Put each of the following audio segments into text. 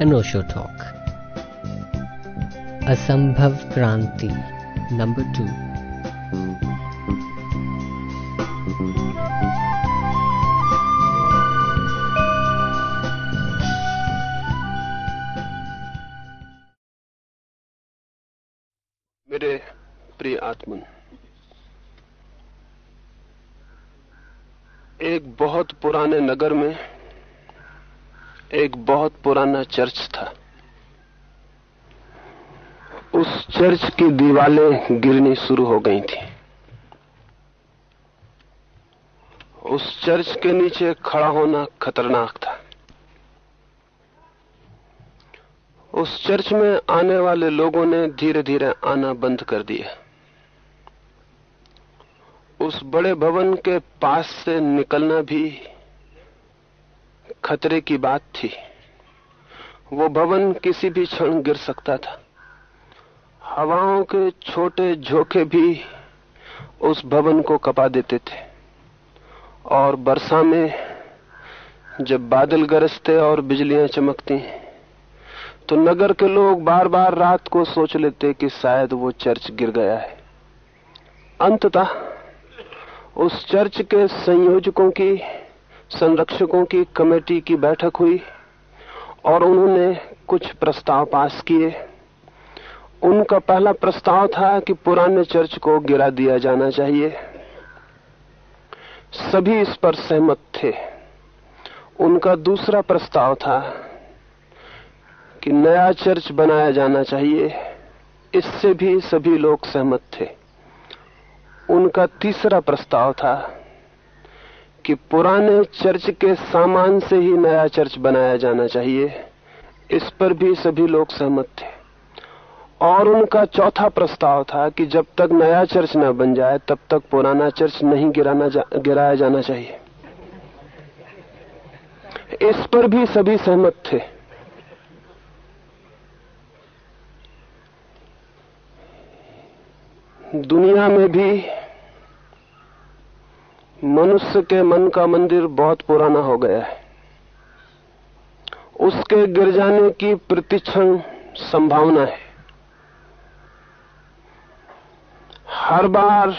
अनोशो talk असंभव क्रांति number two मेरे प्रिय आत्मन एक बहुत पुराने नगर में एक बहुत पुराना चर्च था। उस चर्च की दीवारें गिरनी शुरू हो गई थी। उस चर्च के नीचे खड़ा होना खतरनाक था। उस चर्च में आने वाले लोगों ने धीरे धीरे आना बंद कर दिया। उस बड़े भवन के पास से निकलना भी खतरे की बात थी। वो भवन किसी भी क्षण गिर सकता था। हवाओं के छोटे झोंके भी उस भवन को कपा देते थे। और वर्षा में जब बादल गरजते और बिजलियाँ चमकती तो नगर के लोग बार बार रात को सोच लेते कि शायद वो चर्च गिर गया है। अंततः उस चर्च के संयोजकों की संरक्षकों की कमेटी की बैठक हुई और उन्होंने कुछ प्रस्ताव पास किए। उनका पहला प्रस्ताव था कि पुराने चर्च को गिरा दिया जाना चाहिए। सभी इस पर सहमत थे। उनका दूसरा प्रस्ताव था कि नया चर्च बनाया जाना चाहिए। इससे भी सभी लोग सहमत थे। उनका तीसरा प्रस्ताव था कि पुराने चर्च के सामान से ही नया चर्च बनाया जाना चाहिए। इस पर भी सभी लोग सहमत थे। और उनका चौथा प्रस्ताव था कि जब तक नया चर्च न बन जाए तब तक पुराना चर्च नहीं गिराना जा, गिराया जाना चाहिए। इस पर भी सभी सहमत थे। दुनिया में भी मनुष्य के मन का मंदिर बहुत पुराना हो गया है। उसके गिर जाने की प्रतिक्षण संभावना है। हर बार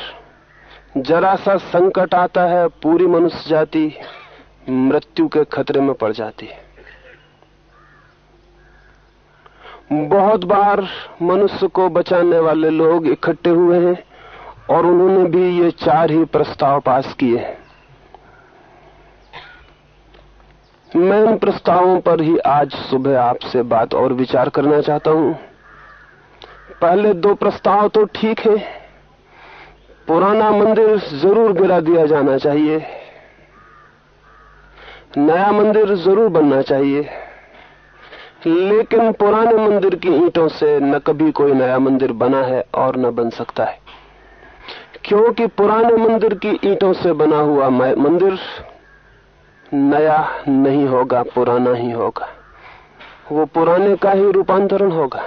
जरा सा संकट आता है, पूरी मनुष्य जाति मृत्यु के खतरे में पड़ जाती है। बहुत बार मनुष्य को बचाने वाले लोग इकट्ठे हुए हैं। और उन्होंने भी ये चार ही प्रस्ताव पास किए हैं। मैं इन प्रस्तावों पर ही आज सुबह आपसे बात और विचार करना चाहता हूँ। पहले दो प्रस्ताव तो ठीक है। पुराना मंदिर ज़रूर गिरा दिया जाना चाहिए। नया मंदिर ज़रूर बनना चाहिए। लेकिन पुराने मंदिर की ईंटों से न कभी कोई नया मंदिर बना है और न बन सकता है। क्योंकि पुराने मंदिर की ईंटों से बना हुआ मंदिर नया नहीं होगा, पुराना ही होगा। वो पुराने का ही रूपांतरण होगा।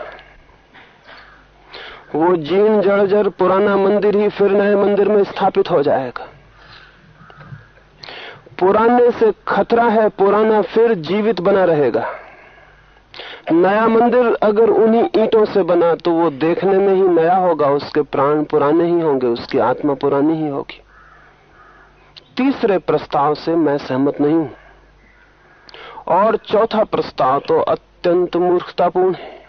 वो जीन जड़जर पुराना मंदिर ही फिर नए मंदिर में स्थापित हो जाएगा। पुराने से खतरा है, पुराना फिर जीवित बना रहेगा। नया मंदिर अगर उन्हीं ईंटों से बना तो वो देखने में ही नया होगा, उसके प्राण पुराने ही होंगे, उसकी आत्मा पुरानी ही होगी। तीसरे प्रस्ताव से मैं सहमत नहीं हूँ। और चौथा प्रस्ताव तो अत्यंत मूर्खतापूर्ण है,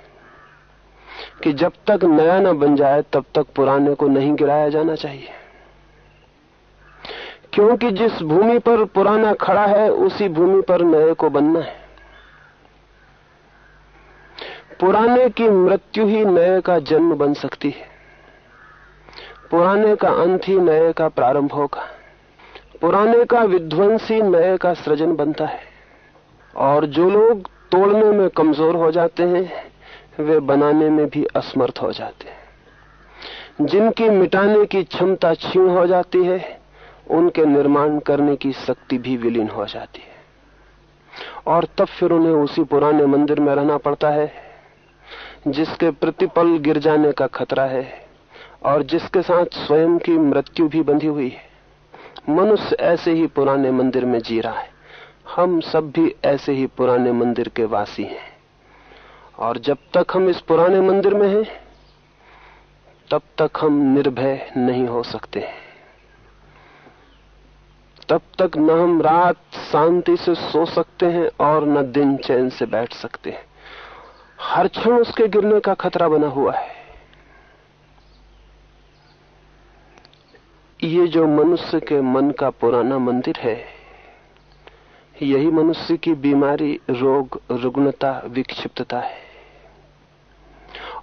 कि जब तक नया न बन जाए, तब तक पुराने को नहीं गिराया जाना चाहिए। क्योंकि जिस भूमि पर पुराना खड़ा है, उसी भूमि पर नए को बनना है। पुराने की मृत्यु ही नए का जन्म बन सकती है। पुराने का अंत ही नए का प्रारंभ होगा। पुराने का विध्वंस ही नए का सृजन बनता है। और जो लोग तोड़ने में कमज़ोर हो जाते हैं, वे बनाने में भी असमर्थ हो जाते हैं। जिनकी मिटाने की क्षमता क्षीण हो जाती है, उनके निर्माण करने की शक्ति भी विलीन हो जाती है। और तब फिर उन्हें उसी पुराने मंदिर में रहना पड़ता है। जिसके प्रतिपल गिर जाने का खतरा है और जिसके साथ स्वयं की मृत्यु भी बंधी हुई है। मनुष्य ऐसे ही पुराने मंदिर में जी रहा है। हम सब भी ऐसे ही पुराने मंदिर के वासी हैं। और जब तक हम इस पुराने मंदिर में हैं, तब तक हम निर्भय नहीं हो सकते तब तक न हम रात शांति से सो सकते हैं और न दिन चैन से बैठ सकते हैं। हर क्षण उसके गिरने का खतरा बना हुआ है। ये जो मनुष्य के मन का पुराना मंदिर है, यही मनुष्य की बीमारी, रोग, रुग्णता, विक्षिप्तता है।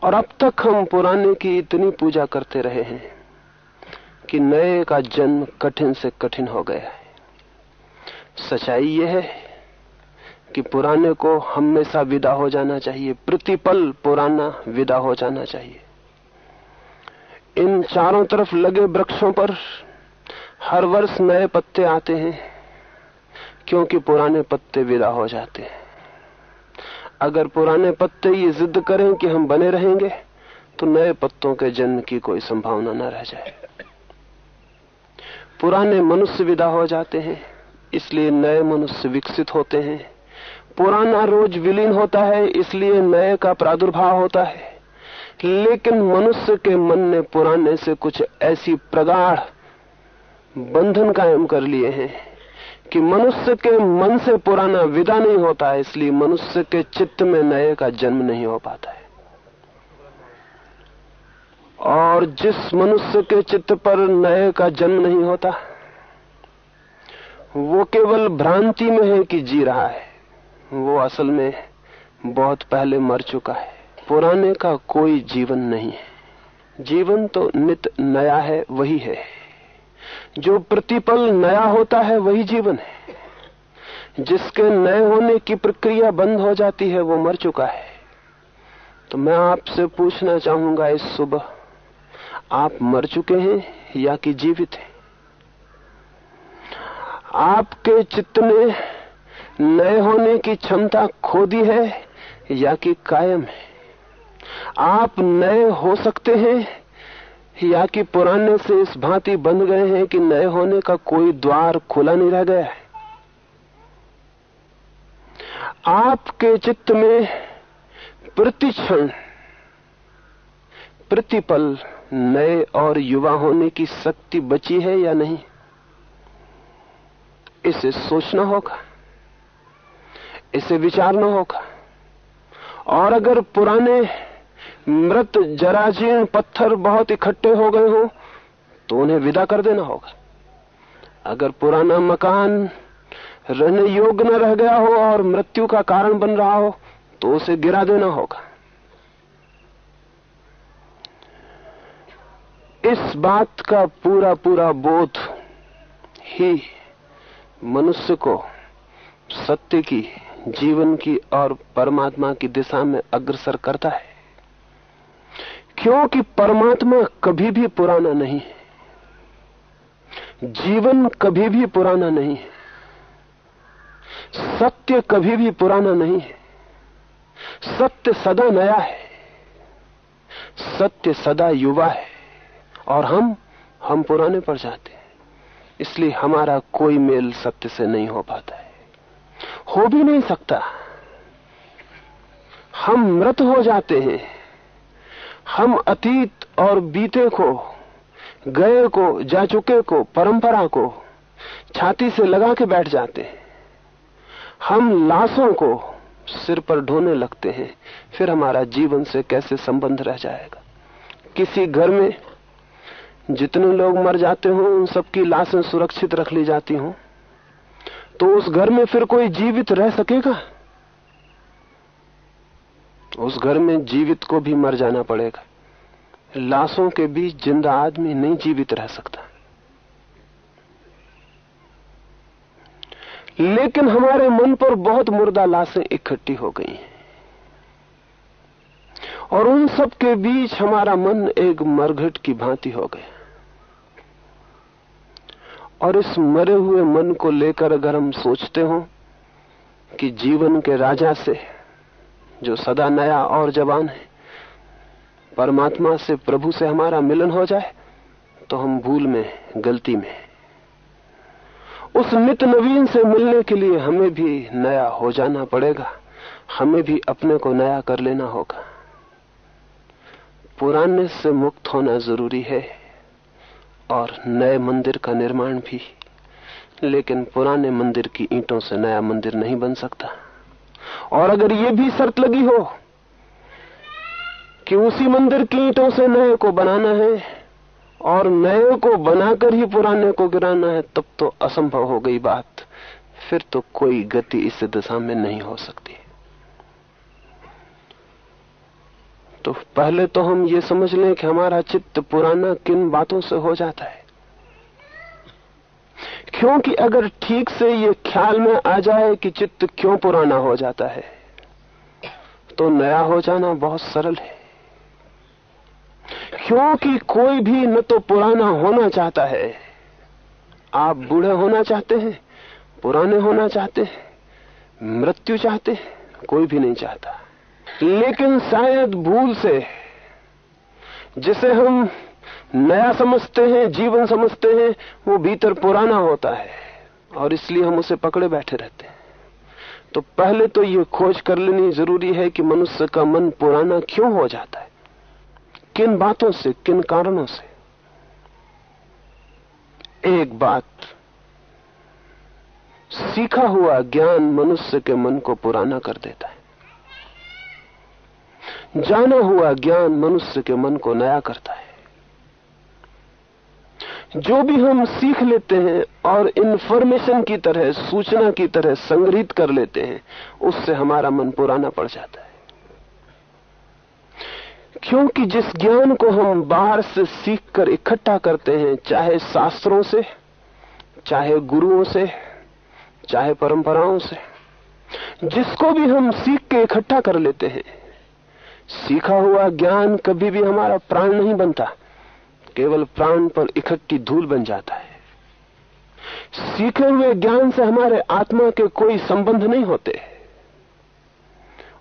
और अब तक हम पुराने की इतनी पूजा करते रहे हैं कि नए का जन्म कठिन से कठिन हो गया है। सच्चाई यह है कि पुराने को हमेशा विदा हो जाना चाहिए। प्रतिपल पुराना विदा हो जाना चाहिए। इन चारों तरफ़ लगे वृक्षों पर हर वर्ष नए पत्ते आते हैं, क्योंकि पुराने पत्ते विदा हो जाते हैं। अगर पुराने पत्ते ये जिद करें कि हम बने रहेंगे तो नए पत्तों के जन्म की कोई संभावना न रह जाए। पुराने मनुष्य विदा हो जाते हैं, इसलिए नए मनुष्य विकसित होते हैं। पुराना रोज विलीन होता है, इसलिए नए का प्रादुर्भाव होता है। लेकिन मनुष्य के मन ने पुराने से कुछ ऐसी प्रगाढ़ बंधन कायम कर लिए हैं कि मनुष्य के मन से पुराना विदा नहीं होता है, इसलिए मनुष्य के चित्त में नए का जन्म नहीं हो पाता है। और जिस मनुष्य के चित्त पर नए का जन्म नहीं होता, वो केवल भ्रांति में है कि जी रहा है। वो असल में बहुत पहले मर चुका है। पुराने का कोई जीवन नहीं है। जीवन तो नित नया है, वही है। जो प्रतिपल नया होता है, वही जीवन है। जिसके नए होने की प्रक्रिया बंद हो जाती है, वो मर चुका है। तो मैं आपसे पूछना चाहूँगा, इस सुबह आप मर चुके हैं या कि जीवित हैं? आपके चित्त ने नए होने की क्षमता खो दी है या कि कायम है? आप नए हो सकते हैं या कि पुराने से इस भांति बंध गए हैं कि नए होने का कोई द्वार खुला नहीं रह गया है? आपके चित्त में प्रतिक्षण, प्रतिपल नए और युवा होने की शक्ति बची है या नहीं? इसे सोचना होगा। इसे विचारना होगा। और अगर पुराने मृत जराजीर्ण पत्थर बहुत इकट्ठे हो गए हो तो उन्हें विदा कर देना होगा। अगर पुराना मकान रहने योग्य न रह गया हो और मृत्यु का कारण बन रहा हो तो उसे गिरा देना होगा। इस बात का पूरा पूरा बोध ही मनुष्य को सत्य की जीवन की और परमात्मा की दिशा में अग्रसर करता है। क्योंकि परमात्मा कभी भी पुराना नहीं है। जीवन कभी भी पुराना नहीं है। सत्य कभी भी पुराना नहीं है। सत्य सदा नया है। सत्य सदा युवा है। और हम हम पुराने पर जाते हैं। इसलिए हमारा कोई मेल सत्य से नहीं हो पाता है। हो भी नहीं सकता। हम मृत हो जाते हैं। हम अतीत और बीते को, गए को, जा चुके को, परंपरा को, छाती से लगा के बैठ जाते हैं। हम लाशों को सिर पर ढोने लगते हैं। फिर हमारा जीवन से कैसे संबंध रह जाएगा? किसी घर में जितने लोग मर जाते हो, उन सबकी लाशें सुरक्षित रख ली जाती हों। तो उस घर में फिर कोई जीवित रह सकेगा? उस घर में जीवित को भी मर जाना पड़ेगा। लाशों के बीच ज़िंदा आदमी नहीं जीवित रह सकता। लेकिन हमारे मन पर बहुत मुर्दा लाशें इकट्ठी हो गई हैं। और उन सब के बीच हमारा मन एक मरघट की भांति हो गया। और इस मरे हुए मन को लेकर अगर हम सोचते हो कि जीवन के राजा से, जो सदा नया और जवान है, परमात्मा से प्रभु से हमारा मिलन हो जाए तो हम भूल में, गलती में। उस नित नवीन से मिलने के लिए हमें भी नया हो जाना पड़ेगा, हमें भी अपने को नया कर लेना होगा। पुराने से मुक्त होना ज़रूरी है। और नए मंदिर का निर्माण भी। लेकिन पुराने मंदिर की ईंटों से नया मंदिर नहीं बन सकता। और अगर ये भी शर्त लगी हो कि उसी मंदिर की ईंटों से नए को बनाना है और नए को बनाकर ही पुराने को गिराना है, तब तो असंभव हो गई बात। फिर तो कोई गति इस दिशा में नहीं हो सकती। तो पहले तो हम ये समझ लें कि हमारा चित्त पुराना किन बातों से हो जाता है। क्योंकि अगर ठीक से ये ख्याल में आ जाए कि चित्त क्यों पुराना हो जाता है तो नया हो जाना बहुत सरल है। क्योंकि कोई भी न तो पुराना होना चाहता है। आप बूढ़े होना चाहते हैं, पुराने होना चाहते हैं, मृत्यु चाहते हैं, कोई भी नहीं चाहता। लेकिन शायद भूल से, जिसे हम नया समझते हैं, जीवन समझते हैं, वो भीतर पुराना होता है, और इसलिए हम उसे पकड़े बैठे रहते हैं। तो पहले तो ये खोज कर लेनी ज़रूरी है कि मनुष्य का मन पुराना क्यों हो जाता है? किन बातों से, किन कारणों से? एक बात, सीखा हुआ ज्ञान मनुष्य के मन को पुराना कर देता है। जाना हुआ ज्ञान मनुष्य के मन को नया करता है। जो भी हम सीख लेते हैं और इंफॉर्मेशन की तरह, सूचना की तरह संग्रहित कर लेते हैं, उससे हमारा मन पुराना पड़ जाता है। क्योंकि जिस ज्ञान को हम बाहर से सीख कर इकट्ठा करते हैं, चाहे शास्त्रों से, चाहे गुरुओं से, चाहे परंपराओं से, जिसको भी हम सीख के इकट्ठा कर लेते हैं सीखा हुआ ज्ञान कभी भी हमारा प्राण नहीं बनता। केवल प्राण पर इकट्ठी धूल बन जाता है। सीखे हुए ज्ञान से हमारे आत्मा के कोई संबंध नहीं होते।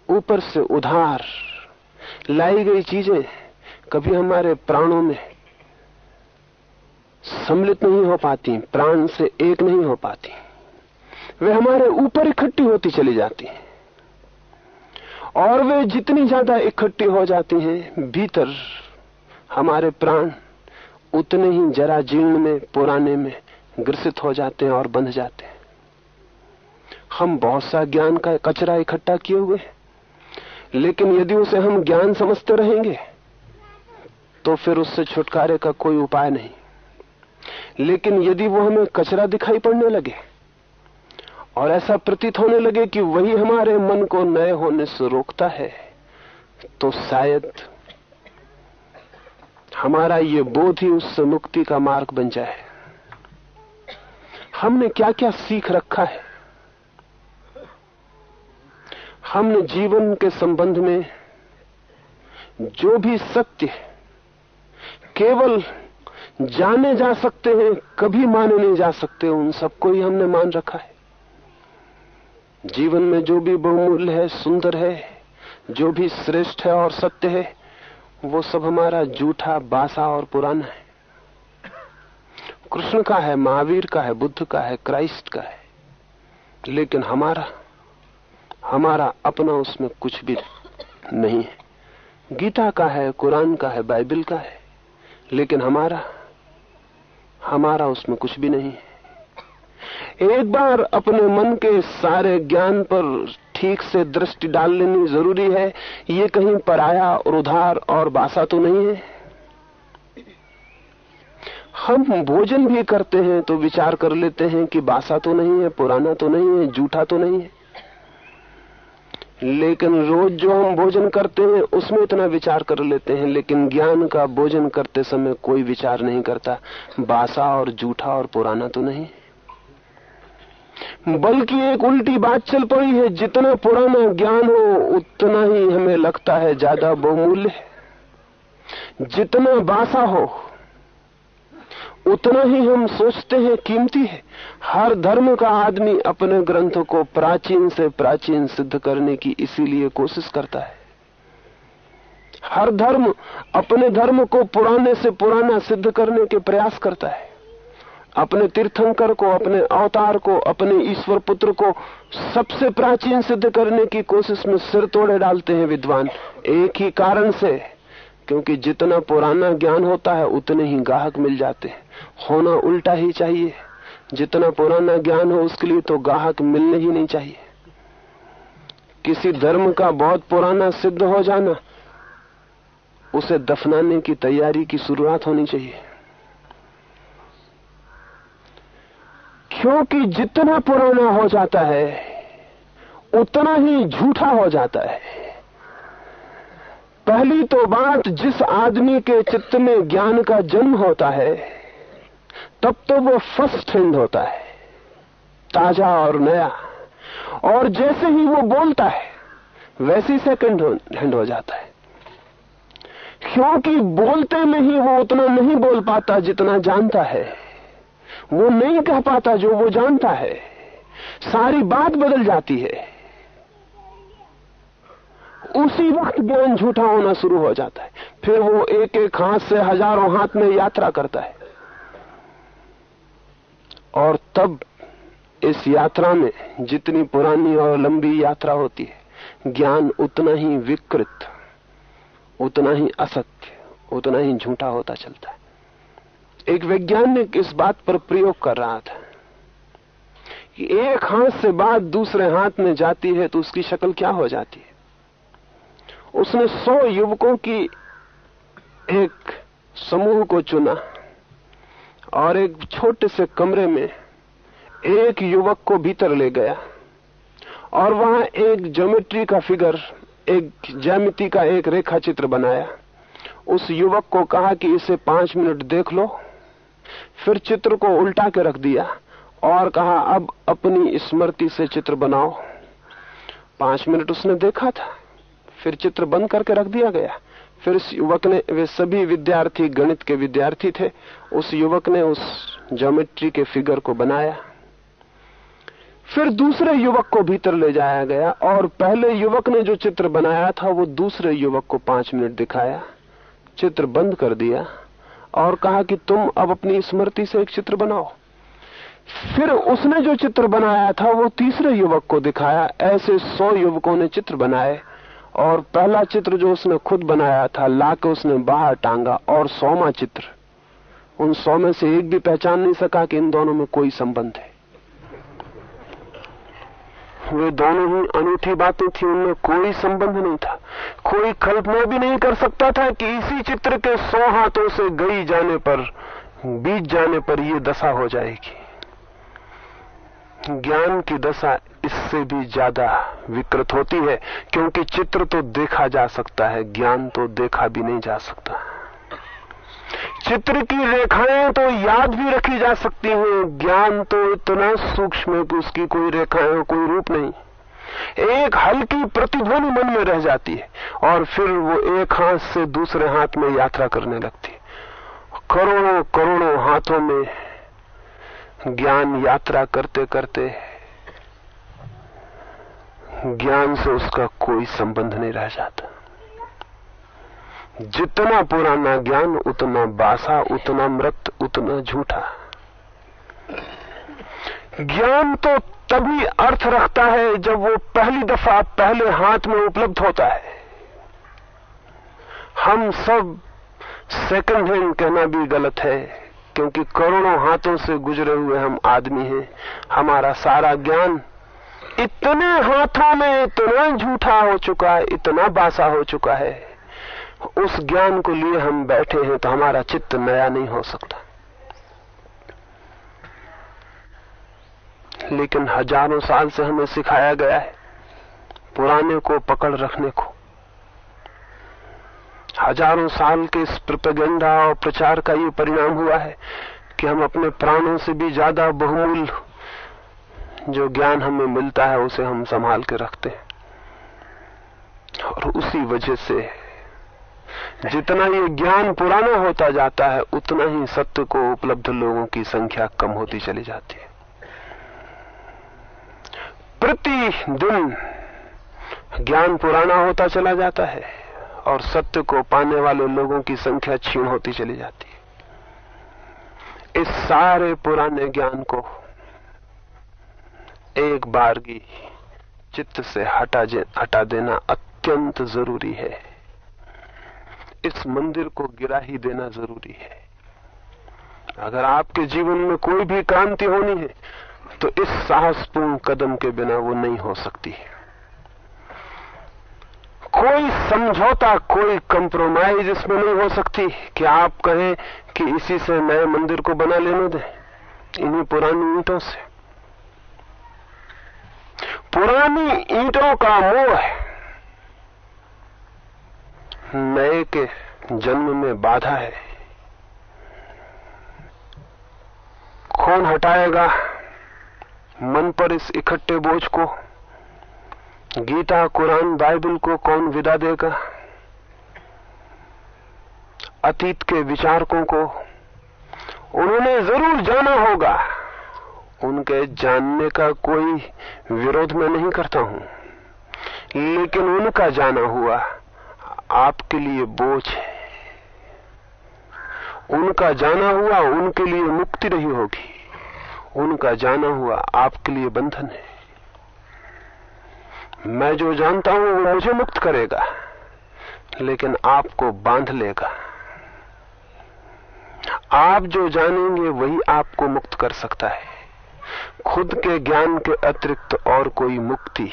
ऊपर से उधार, लाई गई चीज़ें कभी हमारे प्राणों में सम्मिलित नहीं हो पाती, प्राण से एक नहीं हो पाती। वे हमारे ऊपर इकट्ठी होती चली जाती हैं। और वे जितनी ज़्यादा इकट्ठी हो जाती हैं, भीतर हमारे प्राण उतने ही जरा जीर्ण में, पुराने में ग्रसित हो जाते हैं और बंध जाते हैं। हम बहुत सा ज्ञान का कचरा इकट्ठा किए हुए हैं, लेकिन यदि उसे हम ज्ञान समझते रहेंगे तो फिर उससे छुटकारे का कोई उपाय नहीं। लेकिन यदि वो हमें कचरा दिखाई पड़ने लगे और ऐसा प्रतीत होने लगे कि वही हमारे मन को नए होने से रोकता है तो शायद हमारा ये बोध ही उससे मुक्ति का मार्ग बन जाए। हमने क्या क्या सीख रखा है? हमने जीवन के संबंध में जो भी सत्य केवल जाने जा सकते हैं, कभी माने नहीं जा सकते, उन सबको ही हमने मान रखा है। जीवन में जो भी बहुमूल्य है, सुंदर है, जो भी श्रेष्ठ है और सत्य है, वो सब हमारा जूठा, बासा और पुराना है। कृष्ण का है, महावीर का है, बुद्ध का है, क्राइस्ट का है। लेकिन हमारा हमारा अपना उसमें कुछ भी नहीं है। गीता का है, कुरान का है, बाइबल का है, लेकिन हमारा हमारा उसमें कुछ भी नहीं है। एक बार अपने मन के सारे ज्ञान पर ठीक से दृष्टि डाल लेनी ज़रूरी है। ये कहीं पराया और उधार और बासा तो नहीं है। हम भोजन भी करते हैं तो विचार कर लेते हैं कि बासा तो नहीं है, पुराना तो नहीं है, जूठा तो नहीं है। लेकिन रोज जो हम भोजन करते हैं, उसमें इतना विचार कर लेते हैं, लेकिन ज्ञान का भोजन करते समय कोई विचार नहीं करता। बासा और जूठा और पुराना तो नहीं बल्कि एक उल्टी बात चल पड़ी है, जितना पुराना ज्ञान हो, उतना ही हमें लगता है ज़्यादा बहुमूल्य है। जितना बासा हो, उतना ही हम सोचते हैं कीमती है। हर धर्म का आदमी अपने ग्रंथों को प्राचीन से प्राचीन सिद्ध करने की इसीलिए कोशिश करता है। हर धर्म अपने धर्म को पुराने से पुराना सिद्ध करने के प्रयास करता है। अपने तीर्थंकर को, अपने अवतार को, अपने ईश्वर पुत्र को सबसे प्राचीन सिद्ध करने की कोशिश में सिर तोड़े डालते हैं विद्वान। एक ही कारण से, क्योंकि जितना पुराना ज्ञान होता है, उतने ही गाहक मिल जाते हैं। होना उल्टा ही चाहिए। जितना पुराना ज्ञान हो उसके लिए तो गाहक मिलने ही नहीं चाहिए। किसी धर्म का बहुत पुराना सिद्ध हो जाना, उसे दफनाने की तैयारी की शुरुआत होनी चाहिए। क्योंकि जितना पुराना हो जाता है, उतना ही झूठा हो जाता है। पहली तो बात जिस आदमी के चित्त में ज्ञान का जन्म होता है, तब तो वो फ़र्स्ट हैंड होता है, ताज़ा और नया। और जैसे ही वो बोलता है, वैसे सेकंड हैंड हो जाता है। क्योंकि बोलते में ही वो उतना नहीं बोल पाता जितना जानता है। वो नहीं कह पाता जो वो जानता है। सारी बात बदल जाती है। उसी वक्त ज्ञान झूठा होना शुरू हो जाता है। फिर वो एक एक हाथ से हज़ारों हाथ में यात्रा करता है। और तब इस यात्रा में जितनी पुरानी और लंबी यात्रा होती है, ज्ञान उतना ही विकृत, उतना ही असत्य, उतना ही झूठा होता चलता है। एक वैज्ञानिक इस बात पर प्रयोग कर रहा था कि एक हाथ से बात दूसरे हाथ में जाती है तो उसकी शक्ल क्या हो जाती है? उसने सौ युवकों की एक समूह को चुना और एक छोटे से कमरे में एक युवक को भीतर ले गया और वहाँ एक ज्योमेट्री का फिगर, एक ज्यामिति का एक रेखा चित्र बनाया। उस युवक को कहा कि इसे पाँच मिनट देख लो। फिर चित्र को उल्टा के रख दिया और कहा, अब अपनी स्मृति से चित्र बनाओ। पाँच मिनट उसने देखा था। फिर चित्र बंद करके रख दिया गया। फिर इस युवक ने, वे सभी विद्यार्थी, गणित के विद्यार्थी थे, उस युवक ने उस ज्योमेट्री के फिगर को बनाया। फिर दूसरे युवक को भीतर ले जाया गया और पहले युवक ने जो चित्र बनाया था, वो दूसरे युवक को पाँच मिनट दिखाया। चित्र बंद कर दिया। और कहा कि तुम अब अपनी स्मृति से एक चित्र बनाओ। फिर उसने जो चित्र बनाया था, वो तीसरे युवक को दिखाया। ऐसे सौ युवकों ने चित्र बनाए और पहला चित्र जो उसने खुद बनाया था, लाके उसने बाहर टांगा और सौमा चित्र। उन सौ में से एक भी पहचान नहीं सका कि इन दोनों में कोई संबंध है। वे दोनों ही अनूठी बातें थी, उनमें कोई संबंध नहीं था। कोई कल्पना भी नहीं कर सकता था कि इसी चित्र के सौ हाथों से गई जाने पर, बीत जाने पर यह दशा हो जाएगी। ज्ञान की दशा इससे भी ज़्यादा विकृत होती है, क्योंकि चित्र तो देखा जा सकता है, ज्ञान तो देखा भी नहीं जा सकता। चित्र की रेखाएँ तो याद भी रखी जा सकती हैं। ज्ञान तो इतना सूक्ष्म है कि उसकी कोई रेखाएँ, कोई रूप नहीं। एक हल्की प्रतिध्वनि मन में रह जाती है और फिर वो एक हाथ से दूसरे हाथ में यात्रा करने लगती है। करोड़ों करोड़ों हाथों में ज्ञान यात्रा करते करते ज्ञान से उसका कोई संबंध नहीं रह जाता। जितना पुराना ज्ञान, उतना बासा, उतना मृत, उतना झूठा। ज्ञान तो तभी अर्थ रखता है जब वो पहली दफ़ा पहले हाथ में उपलब्ध होता है। हम सब सेकंड हैंड कहना भी गलत है, क्योंकि करोड़ों हाथों से गुजरे हुए हम आदमी हैं। हमारा सारा ज्ञान इतने हाथों में इतना झूठा हो चुका है, इतना बासा हो चुका है। उस ज्ञान को लिए हम बैठे हैं तो हमारा चित्त नया नहीं हो सकता। लेकिन हज़ारों साल से हमें सिखाया गया है, पुराने को पकड़ रखने को। हज़ारों साल के इस प्रोपेगेंडा और प्रचार का ये परिणाम हुआ है कि हम अपने प्राणों से भी ज़्यादा बहुमूल्य जो ज्ञान हमें मिलता है, उसे हम संभाल के रखते हैं। और उसी वजह से जितना ये ज्ञान पुराना होता जाता है, उतना ही सत्य को उपलब्ध लोगों की संख्या कम होती चली जाती है। प्रति दिन ज्ञान पुराना होता चला जाता है और सत्य को पाने वाले लोगों की संख्या क्षीण होती चली जाती है। इस सारे पुराने ज्ञान को एक बार की चित्त से हटा हटा देना अत्यंत ज़रूरी है। इस मंदिर को गिरा ही देना ज़रूरी है। अगर आपके जीवन में कोई भी क्रांति होनी है तो इस साहसपूर्ण कदम के बिना वो नहीं हो सकती कोई समझौता, कोई कंप्रोमाइज इसमें नहीं हो सकती कि आप कहें कि इसी से नए मंदिर को बना लेने दें, इन्हीं पुरानी ईंटों से। पुरानी ईंटों का मोह नए के जन्म में बाधा है। कौन हटाएगा मन पर इस इकट्ठे बोझ को? गीता, कुरान, बाइबल को कौन विदा देगा? अतीत के विचारकों को उन्होंने ज़रूर जाना होगा। उनके जानने का कोई विरोध मैं नहीं करता हूँ, लेकिन उनका जाना हुआ। आपके लिए बोझ है। उनका जाना हुआ उनके लिए मुक्ति नहीं होगी। उनका जाना हुआ आपके लिए बंधन है। मैं जो जानता हूँ, वो मुझे मुक्त करेगा, लेकिन आपको बाँध लेगा। आप जो जानेंगे, वही आपको मुक्त कर सकता है। खुद के ज्ञान के अतिरिक्त और कोई मुक्ति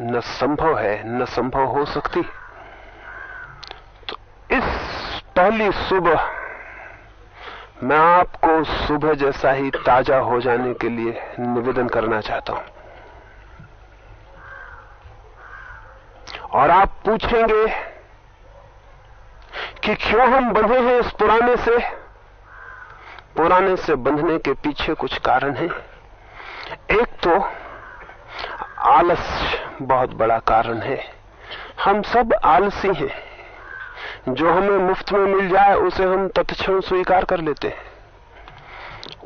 न संभव है, न संभव हो सकती। तो इस पहली सुबह मैं आपको सुबह जैसा ही ताज़ा हो जाने के लिए निवेदन करना चाहता हूँ। और आप पूछेंगे कि क्यों हम बंधे हैं इस पुराने से? पुराने से बंधने के पीछे कुछ कारण है। एक तो आलस बहुत बड़ा कारण है। हम सब आलसी हैं। जो हमें मुफ़्त में मिल जाए, उसे हम तत्क्षण स्वीकार कर लेते हैं।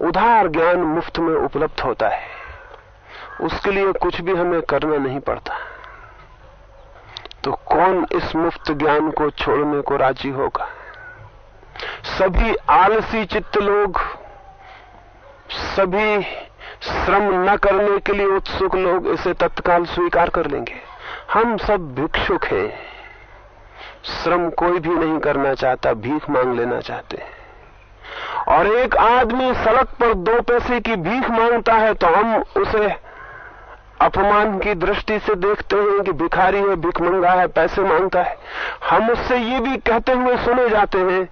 उधार ज्ञान मुफ़्त में उपलब्ध होता है। उसके लिए कुछ भी हमें करना नहीं पड़ता। तो कौन इस मुफ़्त ज्ञान को छोड़ने को राज़ी होगा? सभी आलसी चित्त लोग, सभी श्रम न करने के लिए उत्सुक लोग इसे तत्काल स्वीकार कर लेंगे। हम सब भिक्षुक हैं। श्रम कोई भी नहीं करना चाहता, भीख मांग लेना चाहते हैं। और एक आदमी सड़क पर दो पैसे की भीख माँगता है तो हम उसे अपमान की दृष्टि से देखते हैं कि भिखारी है, भिख मंगा है, पैसे माँगता है। हम उससे ये भी कहते हुए सुने जाते हैं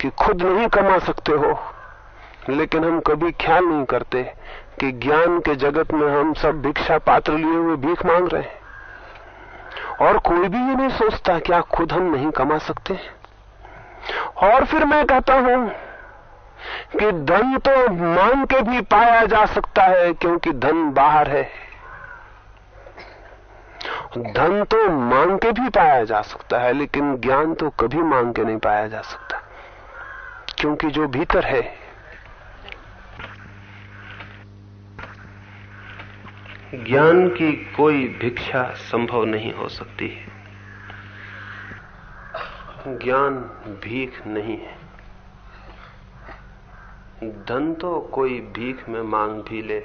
कि खुद नहीं कमा सकते हो। लेकिन हम कभी ख्याल नहीं करते कि ज्ञान के जगत में हम सब भिक्षा पात्र लिए हुए भीख मांग रहे हैं। और कोई भी ये नहीं सोचता क्या खुद हम नहीं कमा सकते। और फिर मैं कहता हूँ कि धन तो मांग के भी पाया जा सकता है क्योंकि धन बाहर है। धन तो मांग के भी पाया जा सकता है, लेकिन ज्ञान तो कभी मांग के नहीं पाया जा सकता, क्योंकि जो भीतर है ज्ञान की कोई भिक्षा संभव नहीं हो सकती है। ज्ञान भीख नहीं है। धन तो कोई भीख में मांग भी ले,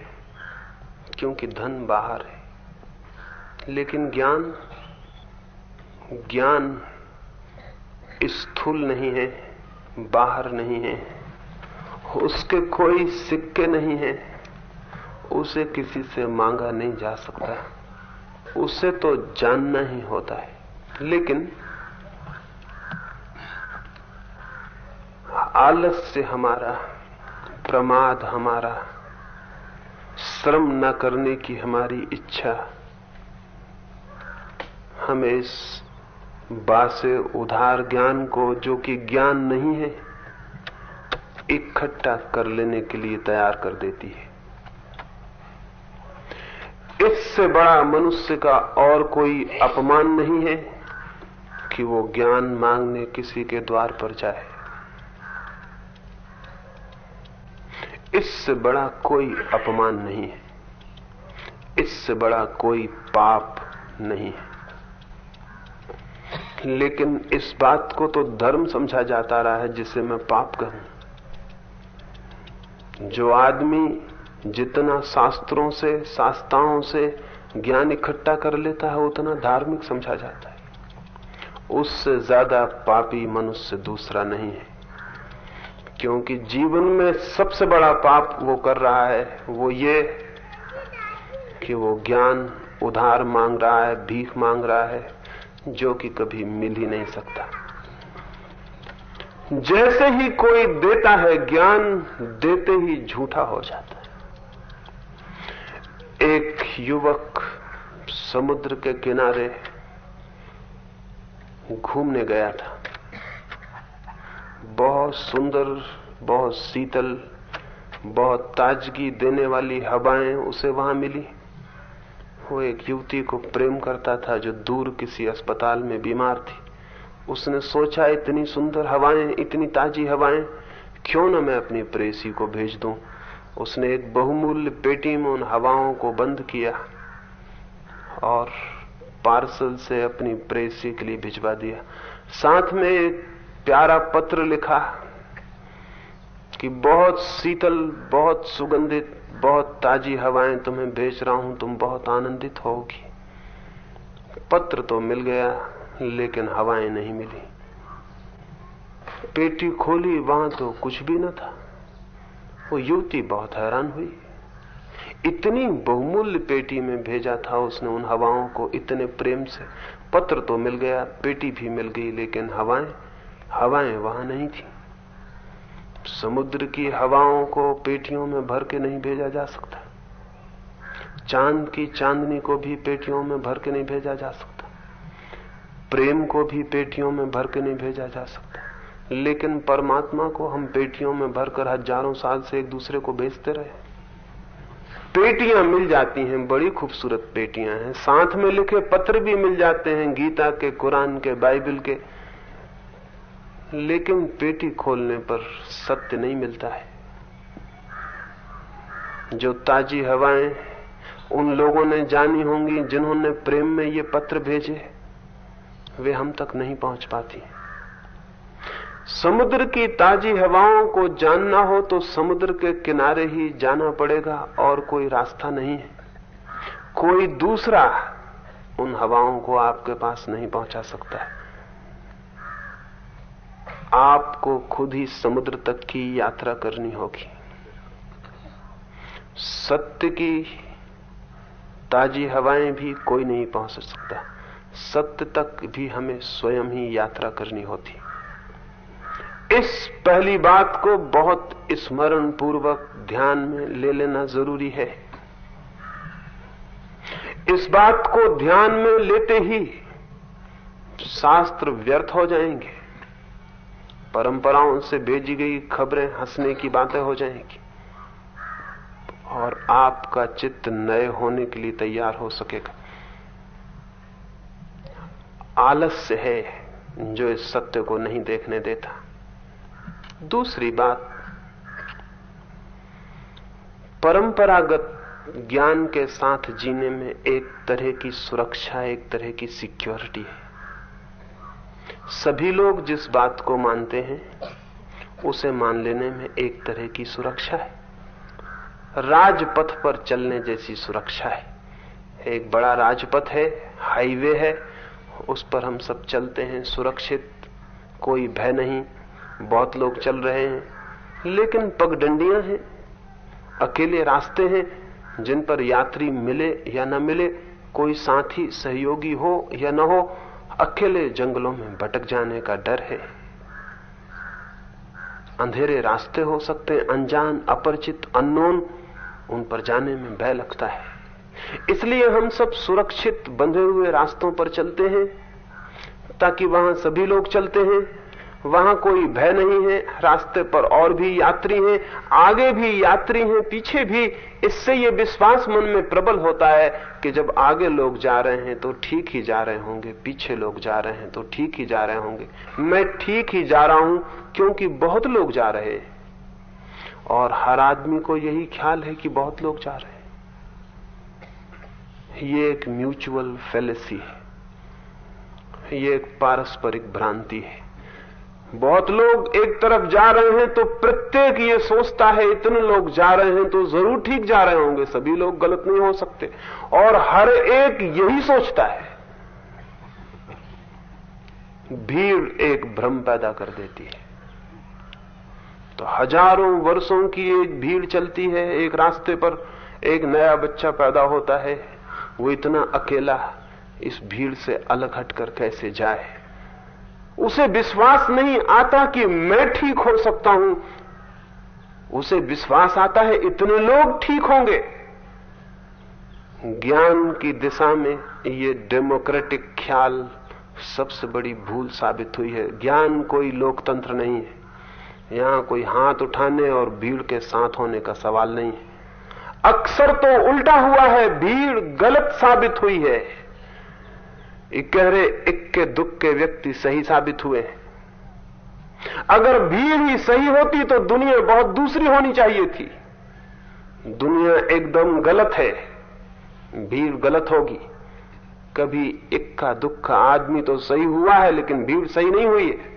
क्योंकि धन बाहर है। लेकिन ज्ञान ज्ञान स्थूल नहीं है, बाहर नहीं है, उसके कोई सिक्के नहीं है। उसे किसी से मांगा नहीं जा सकता। उसे तो जानना ही होता है। लेकिन आलस से हमारा, प्रमाद हमारा, श्रम न करने की हमारी इच्छा हमें इस बासे उधार ज्ञान को, जो कि ज्ञान नहीं है, इकट्ठा कर लेने के लिए तैयार कर देती है। इससे बड़ा मनुष्य का और कोई अपमान नहीं है कि वो ज्ञान मांगने किसी के द्वार पर जाए। इससे बड़ा कोई अपमान नहीं है। इससे बड़ा कोई पाप नहीं है। लेकिन इस बात को तो धर्म समझा जाता रहा है, जिसे मैं पाप कहूँ। जो आदमी जितना शास्त्रों से, शास्त्राओं से ज्ञान इकट्ठा कर लेता है, उतना धार्मिक समझा जाता है। उससे ज़्यादा पापी मनुष्य दूसरा नहीं है। क्योंकि जीवन में सबसे बड़ा पाप वो कर रहा है, वो ये कि वो ज्ञान उधार मांग रहा है, भीख मांग रहा है, जो कि कभी मिल ही नहीं सकता। जैसे ही कोई देता है ज्ञान, देते ही झूठा हो जाता है। एक युवक समुद्र के किनारे घूमने गया था। बहुत सुंदर, बहुत शीतल, बहुत ताजगी देने वाली हवाएँ उसे वहाँ मिली। वो एक युवती को प्रेम करता था जो दूर किसी अस्पताल में बीमार थी। उसने सोचा, इतनी सुंदर हवाएँ, इतनी ताजी हवाएँ, क्यों न मैं अपनी प्रेसी को भेज दूँ? उसने एक बहुमूल्य पेटी में उन हवाओं को बंद किया और पार्सल से अपनी प्रेसी के लिए भिजवा दिया। साथ में एक प्यारा पत्र लिखा कि बहुत शीतल, बहुत सुगंधित, बहुत ताजी हवाएँ तुम्हें भेज रहा हूँ, तुम बहुत आनंदित होगी। पत्र तो मिल गया, लेकिन हवाएँ नहीं मिली। पेटी खोली, वहाँ तो कुछ भी न था। वो युवती बहुत हैरान हुई। इतनी बहुमूल्य पेटी में भेजा था उसने उन हवाओं को, इतने प्रेम से। पत्र तो मिल गया, पेटी भी मिल गई, लेकिन हवाएँ हवाएँ वहाँ नहीं थी। समुद्र की हवाओं को पेटियों में भर के नहीं भेजा जा सकता। चाँद की चांदनी को भी पेटियों में भर के नहीं भेजा जा सकता। प्रेम को भी पेटियों में भर के नहीं भेजा जा सकता। लेकिन परमात्मा को हम पेटियों में भरकर हज़ारों साल से एक दूसरे को भेजते रहे। पेटियाँ मिल जाती हैं, बड़ी खूबसूरत पेटियाँ हैं। साथ में लिखे पत्र भी मिल जाते हैं, गीता के, कुरान के, बाइबल के। लेकिन पेटी खोलने पर सत्य नहीं मिलता है। जो ताजी हवाएँ उन लोगों ने जानी होंगी, जिन्होंने प्रेम में ये पत्र भेजे, वे हम तक नहीं पहुँच पाती। समुद्र की ताजी हवाओं को जानना हो तो समुद्र के किनारे ही जाना पड़ेगा और कोई रास्ता नहीं है। कोई दूसरा उन हवाओं को आपके पास नहीं पहुँचा सकता है। आपको खुद ही समुद्र तक की यात्रा करनी होगी। सत्य की ताजी हवाएँ भी कोई नहीं पहुँच सकता। सत्य तक भी हमें स्वयं ही यात्रा करनी होती। इस पहली बात को बहुत स्मरण पूर्वक ध्यान में ले लेना ज़रूरी है। इस बात को ध्यान में लेते ही शास्त्र व्यर्थ हो जाएँगे। परंपराओं से भेजी गई खबरें हंसने की बातें हो जाएँगी। और आपका चित्त नए होने के लिए तैयार हो सकेगा। आलस्य है जो इस सत्य को नहीं देखने देता। दूसरी बात, परंपरागत ज्ञान के साथ जीने में एक तरह की सुरक्षा, एक तरह की सिक्योरिटी है। सभी लोग जिस बात को मानते हैं, उसे मान लेने में एक तरह की सुरक्षा है। राजपथ पर चलने जैसी सुरक्षा है। एक बड़ा राजपथ है, हाईवे है, उस पर हम सब चलते हैं, सुरक्षित, कोई भय नहीं। बहुत लोग चल रहे हैं, लेकिन पगडंडियाँ हैं, अकेले रास्ते हैं, जिन पर यात्री मिले या न मिले, कोई साथी सहयोगी हो या न हो, अकेले जंगलों में भटक जाने का डर है। अंधेरे रास्ते हो सकते हैं, अनजान, अपरिचित, अननोन, उन पर जाने में भय लगता है। इसलिए हम सब सुरक्षित, बंधे हुए रास्तों पर चलते हैं, ताकि वहाँ सभी लोग चलते हैं। वहाँ कोई भय नहीं है, रास्ते पर और भी यात्री हैं, आगे भी यात्री हैं, पीछे भी। इससे ये विश्वास मन में प्रबल होता है कि जब आगे लोग जा रहे हैं तो ठीक ही जा रहे होंगे, पीछे लोग जा रहे हैं तो ठीक ही जा रहे होंगे। मैं ठीक ही जा रहा हूँ क्योंकि बहुत लोग जा रहे हैं। और हर आदमी को यही ख्याल है कि बहुत लोग जा रहे हैं। ये एक म्यूचुअल फेलेसी है। ये एक पारस्परिक भ्रांति है। बहुत लोग एक तरफ़ जा रहे हैं तो प्रत्येक ये सोचता है, इतने लोग जा रहे हैं तो ज़रूर ठीक जा रहे होंगे, सभी लोग गलत नहीं हो सकते। और हर एक यही सोचता है। भीड़ एक भ्रम पैदा कर देती है। तो हज़ारों वर्षों की एक भीड़ चलती है, एक रास्ते पर एक नया बच्चा पैदा होता है, वो इतना अकेला इस भीड़ से अलग हटकर कैसे जाए? उसे विश्वास नहीं आता कि मैं ठीक हो सकता हूँ। उसे विश्वास आता है इतने लोग ठीक होंगे। ज्ञान की दिशा में ये डेमोक्रेटिक ख्याल सबसे बड़ी भूल साबित हुई है। ज्ञान कोई लोकतंत्र नहीं है। यहाँ कोई हाथ उठाने और भीड़ के साथ होने का सवाल नहीं है। अक्सर तो उल्टा हुआ है, भीड़ गलत साबित हुई है। इकहरे इक्के दुख के व्यक्ति सही साबित हुए हैं। अगर भीड़ ही सही होती तो दुनिया बहुत दूसरी होनी चाहिए थी। दुनिया एकदम गलत है, भीड़ गलत होगी। कभी इक्का दुक्का आदमी तो सही हुआ है, लेकिन भीड़ सही नहीं हुई है।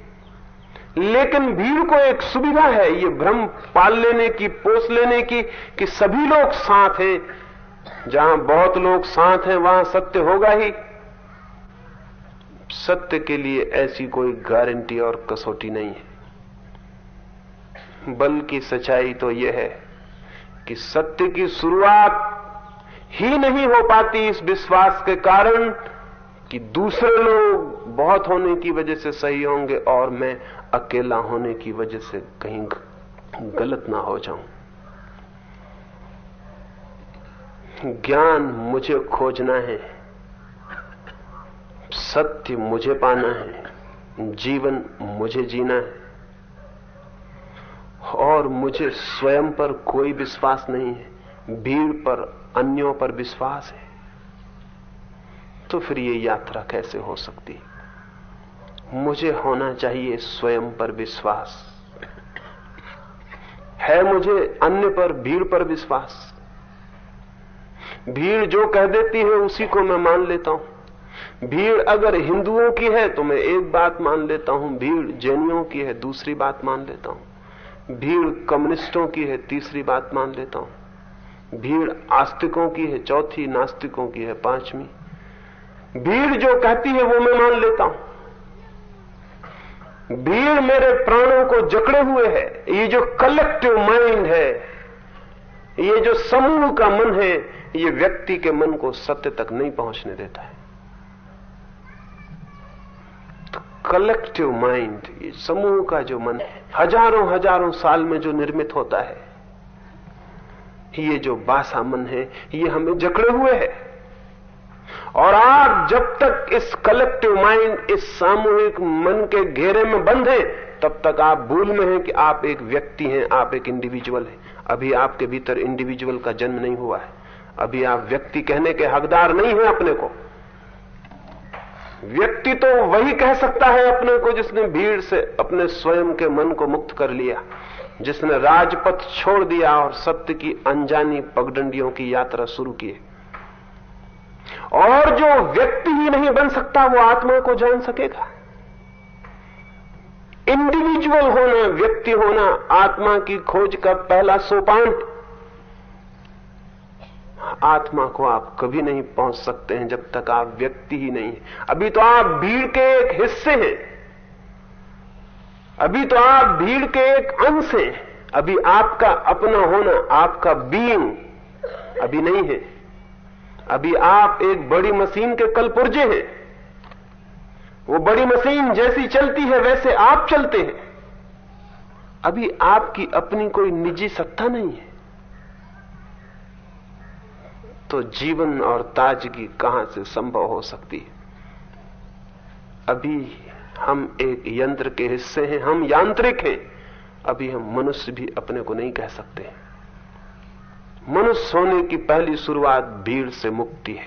लेकिन भीड़ को एक सुविधा है, ये भ्रम पाल लेने की, पोस लेने की, कि सभी लोग साथ हैं। जहाँ बहुत लोग साथ हैं, वहाँ सत्य होगा ही। सत्य के लिए ऐसी कोई गारंटी और कसौटी नहीं है। बल्कि सच्चाई तो यह है कि सत्य की शुरुआत ही नहीं हो पाती इस विश्वास के कारण कि दूसरे लोग बहुत होने की वजह से सही होंगे और मैं अकेला होने की वजह से कहीं गलत ना हो जाऊँ। ज्ञान मुझे खोजना है। सत्य मुझे पाना है, जीवन मुझे जीना है, और मुझे स्वयं पर कोई विश्वास नहीं है, भीड़ पर, अन्यों पर विश्वास है। तो फिर ये यात्रा कैसे हो सकती? मुझे होना चाहिए स्वयं पर विश्वास। है मुझे अन्य पर, भीड़ पर विश्वास। भीड़ जो कह देती है, उसी को मैं मान लेता हूँ। भीड़ अगर हिंदुओं की है तो मैं एक बात मान लेता हूँ, भीड़ जैनियों की है, दूसरी बात मान लेता हूँ। भीड़ कम्युनिस्टों की है, तीसरी बात मान लेता हूँ। भीड़ आस्तिकों की है, चौथी नास्तिकों की है, पांचवी। भीड़ जो कहती है वो मैं मान लेता हूँ। भीड़ मेरे प्राणों को जकड़े हुए है। ये जो कलेक्टिव माइंड है, ये जो समूह का मन है, ये व्यक्ति के मन को सत्य तक नहीं पहुँचने देता है। कलेक्टिव माइंड समूह का जो मन, हज़ारों हज़ारों साल में जो निर्मित होता है, ये जो बासा मन है, ये हमें जकड़े हुए है। और आप जब तक इस कलेक्टिव माइंड इस सामूहिक मन के घेरे में बंद हैं, तब तक आप भूल में हैं कि आप एक व्यक्ति हैं, आप एक इंडिविजुअल हैं। अभी आपके भीतर इंडिविजुअल का जन्म नहीं हुआ है। अभी आप व्यक्ति कहने के हकदार नहीं हैं अपने को। व्यक्ति तो वही कह सकता है अपने को जिसने भीड़ से अपने स्वयं के मन को मुक्त कर लिया, जिसने राजपथ छोड़ दिया और सत्य की अनजानी पगडंडियों की यात्रा शुरू की। और जो व्यक्ति ही नहीं बन सकता, वो आत्मा को जान सकेगा। इंडिविजुअल होना, व्यक्ति होना, आत्मा की खोज का पहला सोपान। आत्मा को आप कभी नहीं पहुँच सकते हैं जब तक आप व्यक्ति ही नहीं अभी तो आप भीड़ के एक हिस्से हैं। अभी तो आप भीड़ के एक अंश हैं। अभी आपका अपना होना, आपका बीइंग अभी नहीं है। अभी आप एक बड़ी मशीन के कल पुर्जे हैं। वो बड़ी मशीन जैसी चलती है, वैसे आप चलते हैं। अभी आपकी अपनी कोई निजी सत्ता नहीं है। तो जीवन और ताजगी कहाँ से संभव हो सकती है? अभी हम एक यंत्र के हिस्से हैं, हम यांत्रिक हैं। अभी हम मनुष्य भी अपने को नहीं कह सकते। मनुष्य होने की पहली शुरुआत भीड़ से मुक्ति है।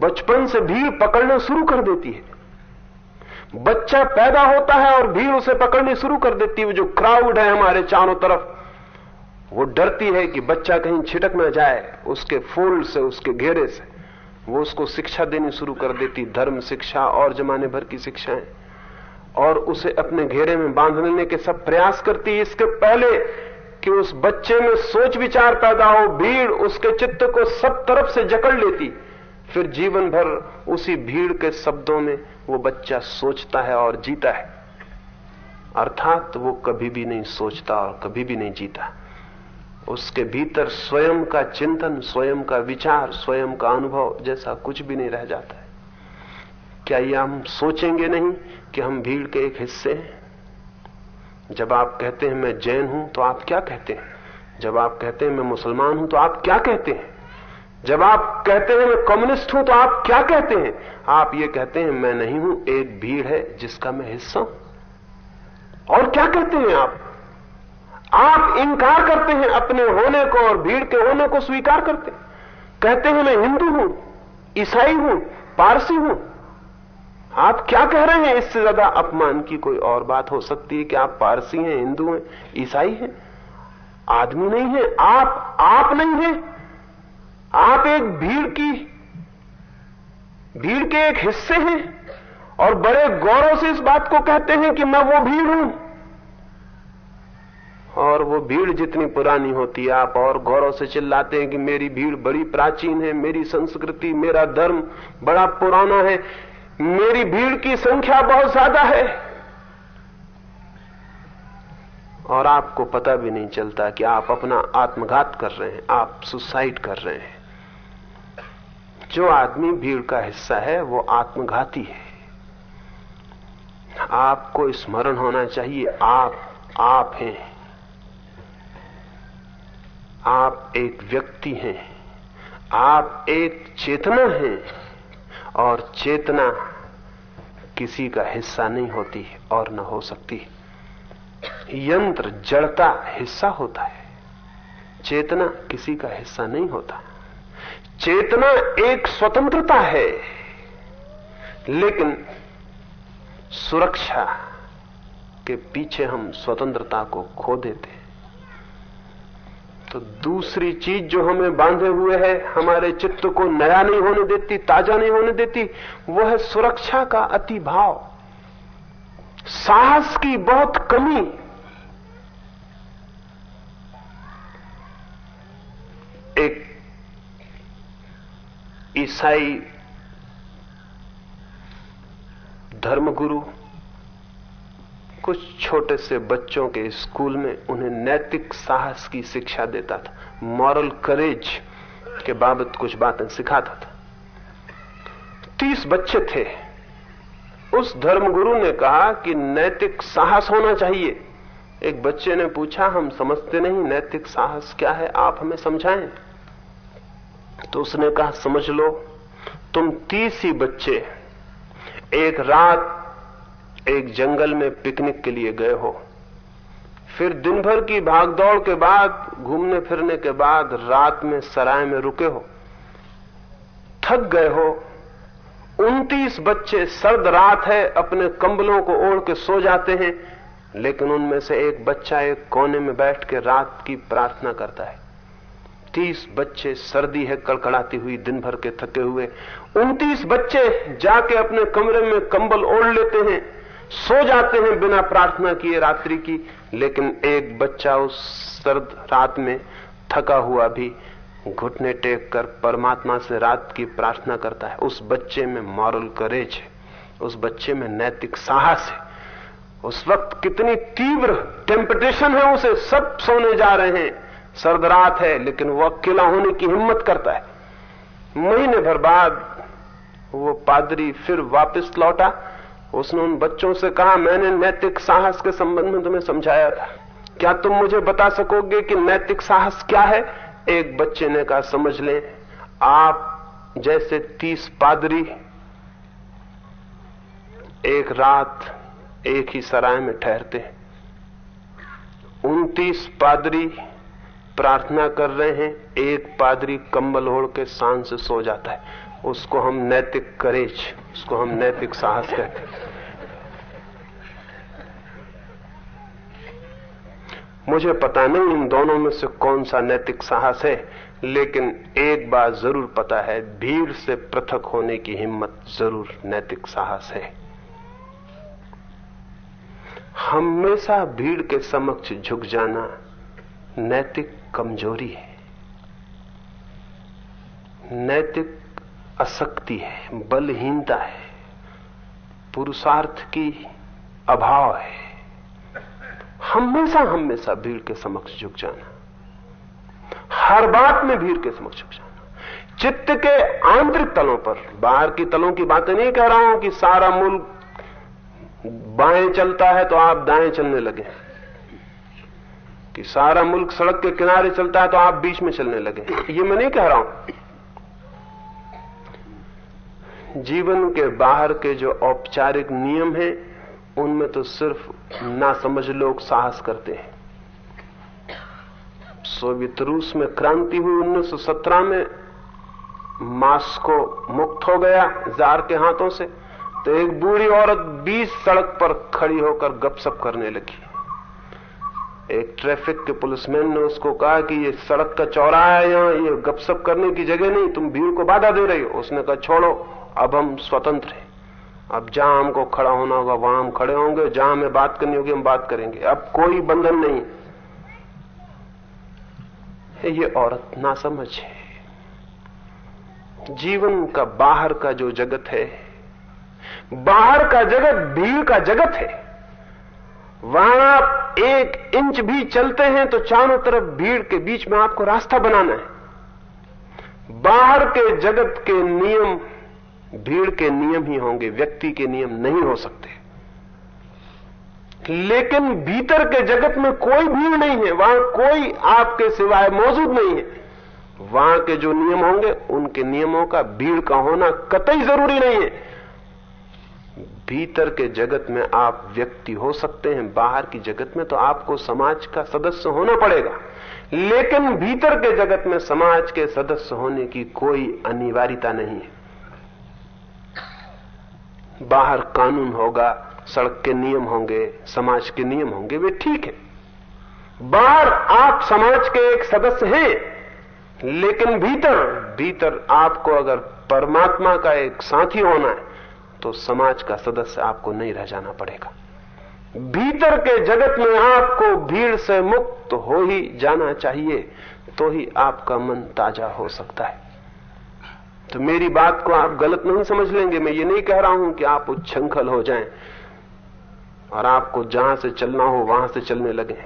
बचपन से भीड़ पकड़ना शुरू कर देती है। बच्चा पैदा होता है और भीड़ उसे पकड़नी शुरू कर देती है। जो क्राउड है हमारे चारों तरफ़ वो डरती है कि बच्चा कहीं छिटक ना जाए, उसके फूल से, उसके घेरे से। वो उसको शिक्षा देनी शुरू कर देती, धर्म शिक्षा और जमाने भर की शिक्षाएँ। और उसे अपने घेरे में बाँध लेने के सब प्रयास करती इसके पहले कि उस बच्चे में सोच विचार पैदा हो, भीड़ उसके चित्त को सब तरफ़ से जकड़ लेती। फिर जीवन भर उसी भीड़ के शब्दों में वो बच्चा सोचता है और जीता है। अर्थात वो कभी भी नहीं सोचता और कभी भी नहीं जीता। उसके भीतर स्वयं का चिंतन, स्वयं का विचार, स्वयं का अनुभव जैसा कुछ भी नहीं रह जाता है। क्या ये हम सोचेंगे नहीं कि हम भीड़ के एक हिस्से हैं? जब आप कहते हैं मैं जैन हूँ तो आप क्या कहते हैं? जब आप कहते हैं मैं मुसलमान हूँ तो आप क्या कहते हैं? जब आप कहते हैं मैं कम्युनिस्ट हूँ तो आप क्या कहते हैं? आप ये कहते हैं मैं नहीं हूँ, एक भीड़ है जिसका मैं हिस्सा हूँ। और क्या कहते हैं आप? आप इंकार करते हैं अपने होने को और भीड़ के होने को स्वीकार करते हैं। कहते हैं, मैं हिंदू हूँ, ईसाई हूँ, पारसी हूँ। आप क्या कह रहे हैं? इससे ज़्यादा अपमान की कोई और बात हो सकती है कि आप पारसी हैं, हिंदू हैं, ईसाई हैं? आदमी नहीं है, आप आप नहीं है। आप एक भीड़ की, भीड़ के एक हिस्से हैं। और बड़े गौरव से इस बात को कहते हैं कि मैं वो भीड़ हूँ। और वो भीड़ जितनी पुरानी होती है, आप और गौरव से चिल्लाते हैं कि मेरी भीड़ बड़ी प्राचीन है, मेरी संस्कृति, मेरा धर्म बड़ा पुराना है, मेरी भीड़ की संख्या बहुत ज़्यादा है। और आपको पता भी नहीं चलता कि आप अपना आत्मघात कर रहे हैं, आप सुसाइड कर रहे हैं। जो आदमी भीड़ का हिस्सा है, वो आत्मघाती है। आपको स्मरण होना चाहिए, आप आप हैं। आप एक व्यक्ति हैं। आप एक चेतना हैं और चेतना किसी का हिस्सा नहीं होती और न हो सकती। यंत्र जड़ता हिस्सा होता है। चेतना किसी का हिस्सा नहीं होता। चेतना एक स्वतंत्रता है, लेकिन सुरक्षा के पीछे हम स्वतंत्रता को खो देते हैं। तो दूसरी चीज़ जो हमें बांधे हुए है, हमारे चित्त को नया नहीं होने देती, ताज़ा नहीं होने देती, वो है सुरक्षा का अति भाव साहस की बहुत कमी। एक ईसाई धर्मगुरु कुछ छोटे से बच्चों के स्कूल में उन्हें नैतिक साहस की शिक्षा देता था मॉरल करेज के बाबत कुछ बातें सिखाता था। तीस बच्चे थे। उस धर्मगुरु ने कहा कि नैतिक साहस होना चाहिए। एक बच्चे ने पूछा, हम समझते नहीं नैतिक साहस क्या है? आप हमें समझाएँ? तो उसने कहा, समझ लो, तुम तीस ही बच्चे एक रात एक जंगल में पिकनिक के लिए गए हो। फिर दिन भर की भागदौड़ के बाद, घूमने फिरने के बाद, रात में सराय में रुके हो। थक गए हो। उनतीस बच्चे सर्द रात है, अपने कंबलों को ओढ़ के सो जाते हैं, लेकिन उनमें से एक बच्चा एक कोने में बैठ के रात की प्रार्थना करता है। तीस बच्चे सर्दी है, कड़कड़ाती हुई दिन भर के थके हुए। उनतीस बच्चे जाके अपने कमरे में कंबल ओढ़ लेते हैं। सो जाते हैं बिना प्रार्थना किए रात्रि की, लेकिन एक बच्चा उस सर्द रात में थका हुआ भी घुटने टेक कर परमात्मा से रात की प्रार्थना करता है। उस बच्चे में मॉरल करेज है। उस बच्चे में नैतिक साहस है। उस वक्त कितनी तीव्र टेम्पटेशन है उसे। सब सोने जा रहे हैं। सर्द रात है, लेकिन वो अकेला होने की हिम्मत करता है। महीने भर बाद वो पादरी फिर वापस लौटा। उसने उन बच्चों से कहा, मैंने नैतिक साहस के संबंध में तुम्हें समझाया था। क्या तुम मुझे बता सकोगे कि नैतिक साहस क्या है? एक बच्चे ने कहा, समझ लें, आप जैसे तीस पादरी एक रात एक ही सराय में ठहरते उनतीस पादरी प्रार्थना कर रहे हैं, एक पादरी कंबल ओढ़ के शान से सो जाता है। उसको हम नैतिक करेज, उसको हम नैतिक साहस कहते हैं। मुझे पता नहीं इन दोनों में से कौन सा नैतिक साहस है, लेकिन एक बात ज़रूर पता है, भीड़ से पृथक होने की हिम्मत ज़रूर नैतिक साहस है। हमेशा भीड़ के समक्ष झुक जाना नैतिक कमज़ोरी है। नैतिक अशक्ति है, बलहीनता है, पुरुषार्थ की अभाव है। हमेशा हमेशा भीड़ के समक्ष झुक जाना। हर बात में भीड़ के समक्ष झुक जाना। चित्त के आंतरिक तलों पर, बाहर की तलों की बातें नहीं कह रहा हूँ कि सारा मुल्क बाएँ चलता है तो आप दाएँ चलने लगे। कि सारा मुल्क सड़क के किनारे चलता है तो आप बीच में चलने लगे। ये मैं नहीं कह रहा हूँ। जीवन के बाहर के जो औपचारिक नियम हैं, उनमें तो सिर्फ़ ना समझ लोग साहस करते हैं। सोवियत रूस में क्रांति हुई 1917 में। मास्को मुक्त हो गया जार के हाथों से। तो एक बूढ़ी औरत बीस सड़क पर खड़ी होकर गपशप करने लगी। एक ट्रैफ़िक के पुलिसमैन ने उसको कहा कि ये सड़क का चौराहा है यहाँ, ये गपशप करने की जगह नहीं, तुम भीड़ को बाधा दे रही हो। उसने कहा, छोड़ो। अब हम स्वतंत्र हैं। अब जहाँ हमको खड़ा होना होगा, वहाँ हम खड़े होंगे जहाँ हमें बात करनी होगी, हम बात करेंगे। अब कोई बंधन नहीं है। ये औरत ना समझ है। जीवन का बाहर का जो जगत है, बाहर का जगत, भीड़ का जगत है, वहाँ आप एक इंच भी चलते हैं तो चारों तरफ़ भीड़ के बीच में आपको रास्ता बनाना है। बाहर के जगत के नियम भीड़ के नियम ही होंगे, व्यक्ति के नियम नहीं हो सकते। लेकिन भीतर के जगत में कोई भीड़ नहीं है, वहाँ कोई आपके सिवाय मौजूद नहीं है। वहाँ के जो नियम होंगे, उनके नियमों का भीड़ का होना कतई ज़रूरी नहीं है। भीतर के जगत में आप व्यक्ति हो सकते हैं, बाहर की जगत में तो आपको समाज का सदस्य होना पड़ेगा। लेकिन भीतर के जगत में समाज के सदस्य होने की कोई अनिवार्यता नहीं है। बाहर कानून होगा, सड़क के नियम होंगे, समाज के नियम होंगे, वे ठीक है। बाहर आप समाज के एक सदस्य हैं, लेकिन भीतर भीतर आपको अगर परमात्मा का एक साथी होना है तो समाज का सदस्य आपको नहीं रह जाना पड़ेगा। भीतर के जगत में आपको भीड़ से मुक्त हो ही जाना चाहिए तो ही आपका मन ताज़ा हो सकता है। तो मेरी बात को आप गलत नहीं समझ लेंगे। मैं ये नहीं कह रहा हूँ कि आप उच्छृंखल हो जाएँ और आपको जहाँ से चलना हो वहाँ से चलने लगे।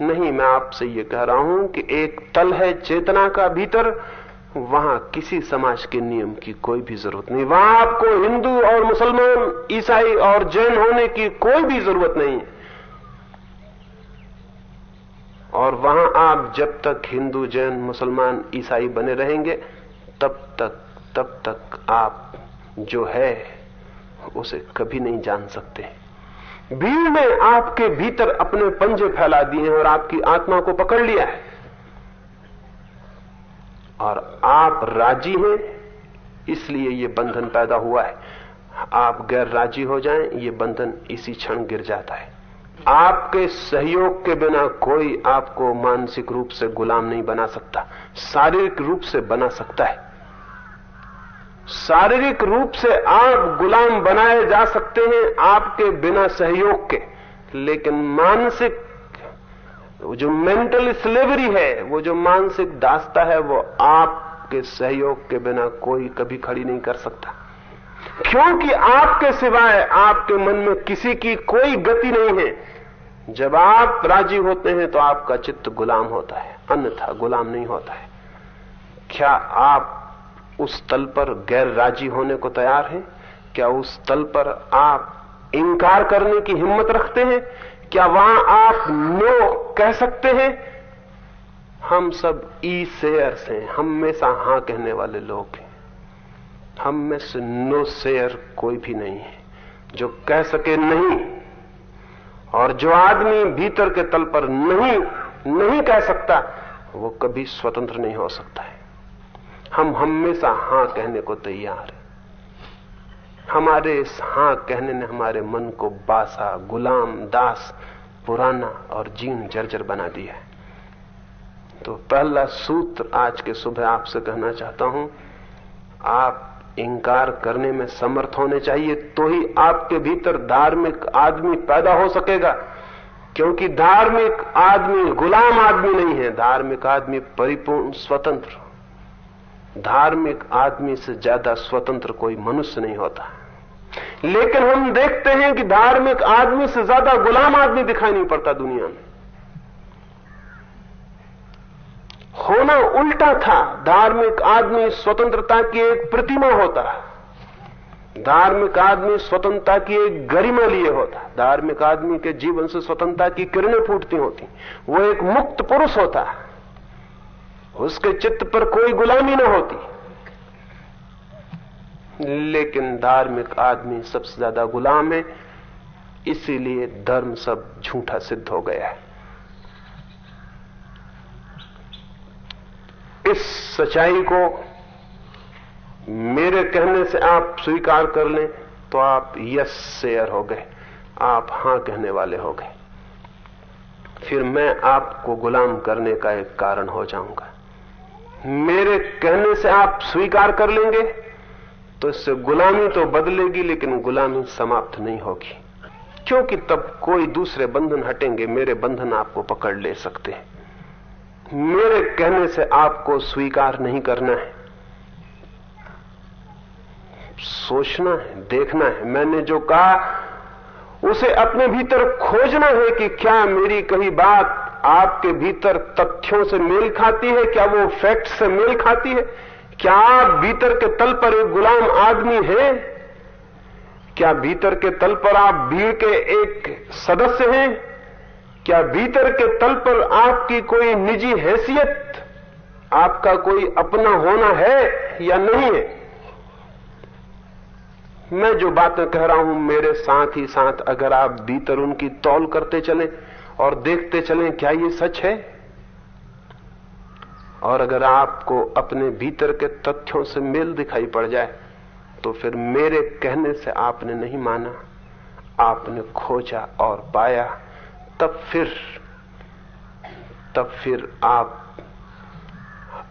नहीं, मैं आपसे ये कह रहा हूँ कि एक तल है चेतना का भीतर, वहाँ किसी समाज के नियम की कोई भी ज़रूरत नहीं। वहाँ आपको हिंदू और मुसलमान, ईसाई और जैन होने की कोई भी ज़रूरत नहीं है। और वहाँ आप जब तक हिंदू, जैन, मुसलमान, ईसाई बने रहेंगे तब तक तब तक आप जो है, उसे कभी नहीं जान सकते। भीड़ ने आपके भीतर अपने पंजे फैला दिए हैं और आपकी आत्मा को पकड़ लिया है। और आप राज़ी हैं, इसलिए ये बंधन पैदा हुआ है। आप गैर राज़ी हो जाएँ, ये बंधन इसी क्षण गिर जाता है। आपके सहयोग के बिना कोई आपको मानसिक रूप से गुलाम नहीं बना सकता, शारीरिक रूप से बना सकता है। शारीरिक रूप से आप गुलाम बनाए जा सकते हैं आपके बिना सहयोग के। लेकिन मानसिक, जो मेंटल स्लेवरी है, वो जो मानसिक दास्ता है, वो आपके सहयोग के बिना कोई कभी खड़ी नहीं कर सकता। क्योंकि आपके सिवाय आपके मन में किसी की कोई गति नहीं है। जब आप राज़ी होते हैं तो आपका चित्त गुलाम होता है। अन्यथा गुलाम नहीं होता है। क्या आप उस तल पर गैर राज़ी होने को तैयार हैं? क्या उस तल पर आप इंकार करने की हिम्मत रखते हैं? क्या वहाँ आप नो कह सकते हैं? हम सब ई शेयर्स हैं हमेशा हाँ कहने वाले लोग हैं। हम में से नो शेयर कोई भी नहीं है। जो कह सके नहीं और जो आदमी भीतर के तल पर नहीं नहीं कह सकता, वो कभी स्वतंत्र नहीं हो सकता है। हम हमेशा हाँ कहने को तैयार हैं। हमारे इस हाँ कहने ने हमारे मन को बासा, गुलाम, दास, पुराना और जीन जर्जर बना दिया है। तो पहला सूत्र आज के सुबह आपसे कहना चाहता हूँ, आप इंकार करने में समर्थ होने चाहिए तो ही आपके भीतर धार्मिक आदमी पैदा हो सकेगा। क्योंकि धार्मिक आदमी गुलाम आदमी नहीं है, धार्मिक आदमी परिपूर्ण स्वतंत्र। धार्मिक आदमी से ज़्यादा स्वतंत्र कोई मनुष्य नहीं होता। लेकिन हम देखते हैं कि धार्मिक आदमी से ज़्यादा गुलाम आदमी दिखाई नहीं पड़ता दुनिया में। होना उल्टा था। धार्मिक आदमी स्वतंत्रता की एक प्रतिमा होता। धार्मिक आदमी स्वतंत्रता की एक गरिमा लिए होता। धार्मिक आदमी के जीवन से स्वतंत्रता की किरणें फूटती होती। वो एक मुक्त पुरुष होता। उसके चित्त पर कोई गुलामी न होती। लेकिन धार्मिक आदमी सबसे ज़्यादा गुलाम है, इसीलिए धर्म सब झूठा सिद्ध हो गया है। इस सच्चाई को मेरे कहने से आप स्वीकार कर लें तो आप यस शेयर हो गए, आप हाँ कहने वाले हो गए। फिर मैं आपको गुलाम करने का एक कारण हो जाऊँगा। मेरे कहने से आप स्वीकार कर लेंगे? तो इससे गुलामी तो बदलेगी, लेकिन गुलामी समाप्त नहीं होगी। क्योंकि तब कोई दूसरे बंधन हटेंगे, मेरे बंधन आपको पकड़ ले सकते हैं। मेरे कहने से आपको स्वीकार नहीं करना है। सोचना है, देखना है। मैंने जो कहा, उसे अपने भीतर खोजना है कि क्या मेरी कही बात आपके भीतर तथ्यों से मेल खाती है, क्या वो फैक्ट से मेल खाती है? क्या आप भीतर के तल पर एक गुलाम आदमी है? क्या भीतर के तल पर आप भीड़ के एक सदस्य हैं? क्या भीतर के तल पर आपकी कोई निजी हैसियत, आपका कोई अपना होना है या नहीं है? मैं जो बातें कह रहा हूँ, मेरे साथ ही साथ अगर आप भीतर उनकी तौल करते चलें और देखते चलें, क्या ये सच है? और अगर आपको अपने भीतर के तथ्यों से मेल दिखाई पड़ जाए तो फिर मेरे कहने से आपने नहीं माना। आपने खोजा और पाया। तब फिर तब फिर आप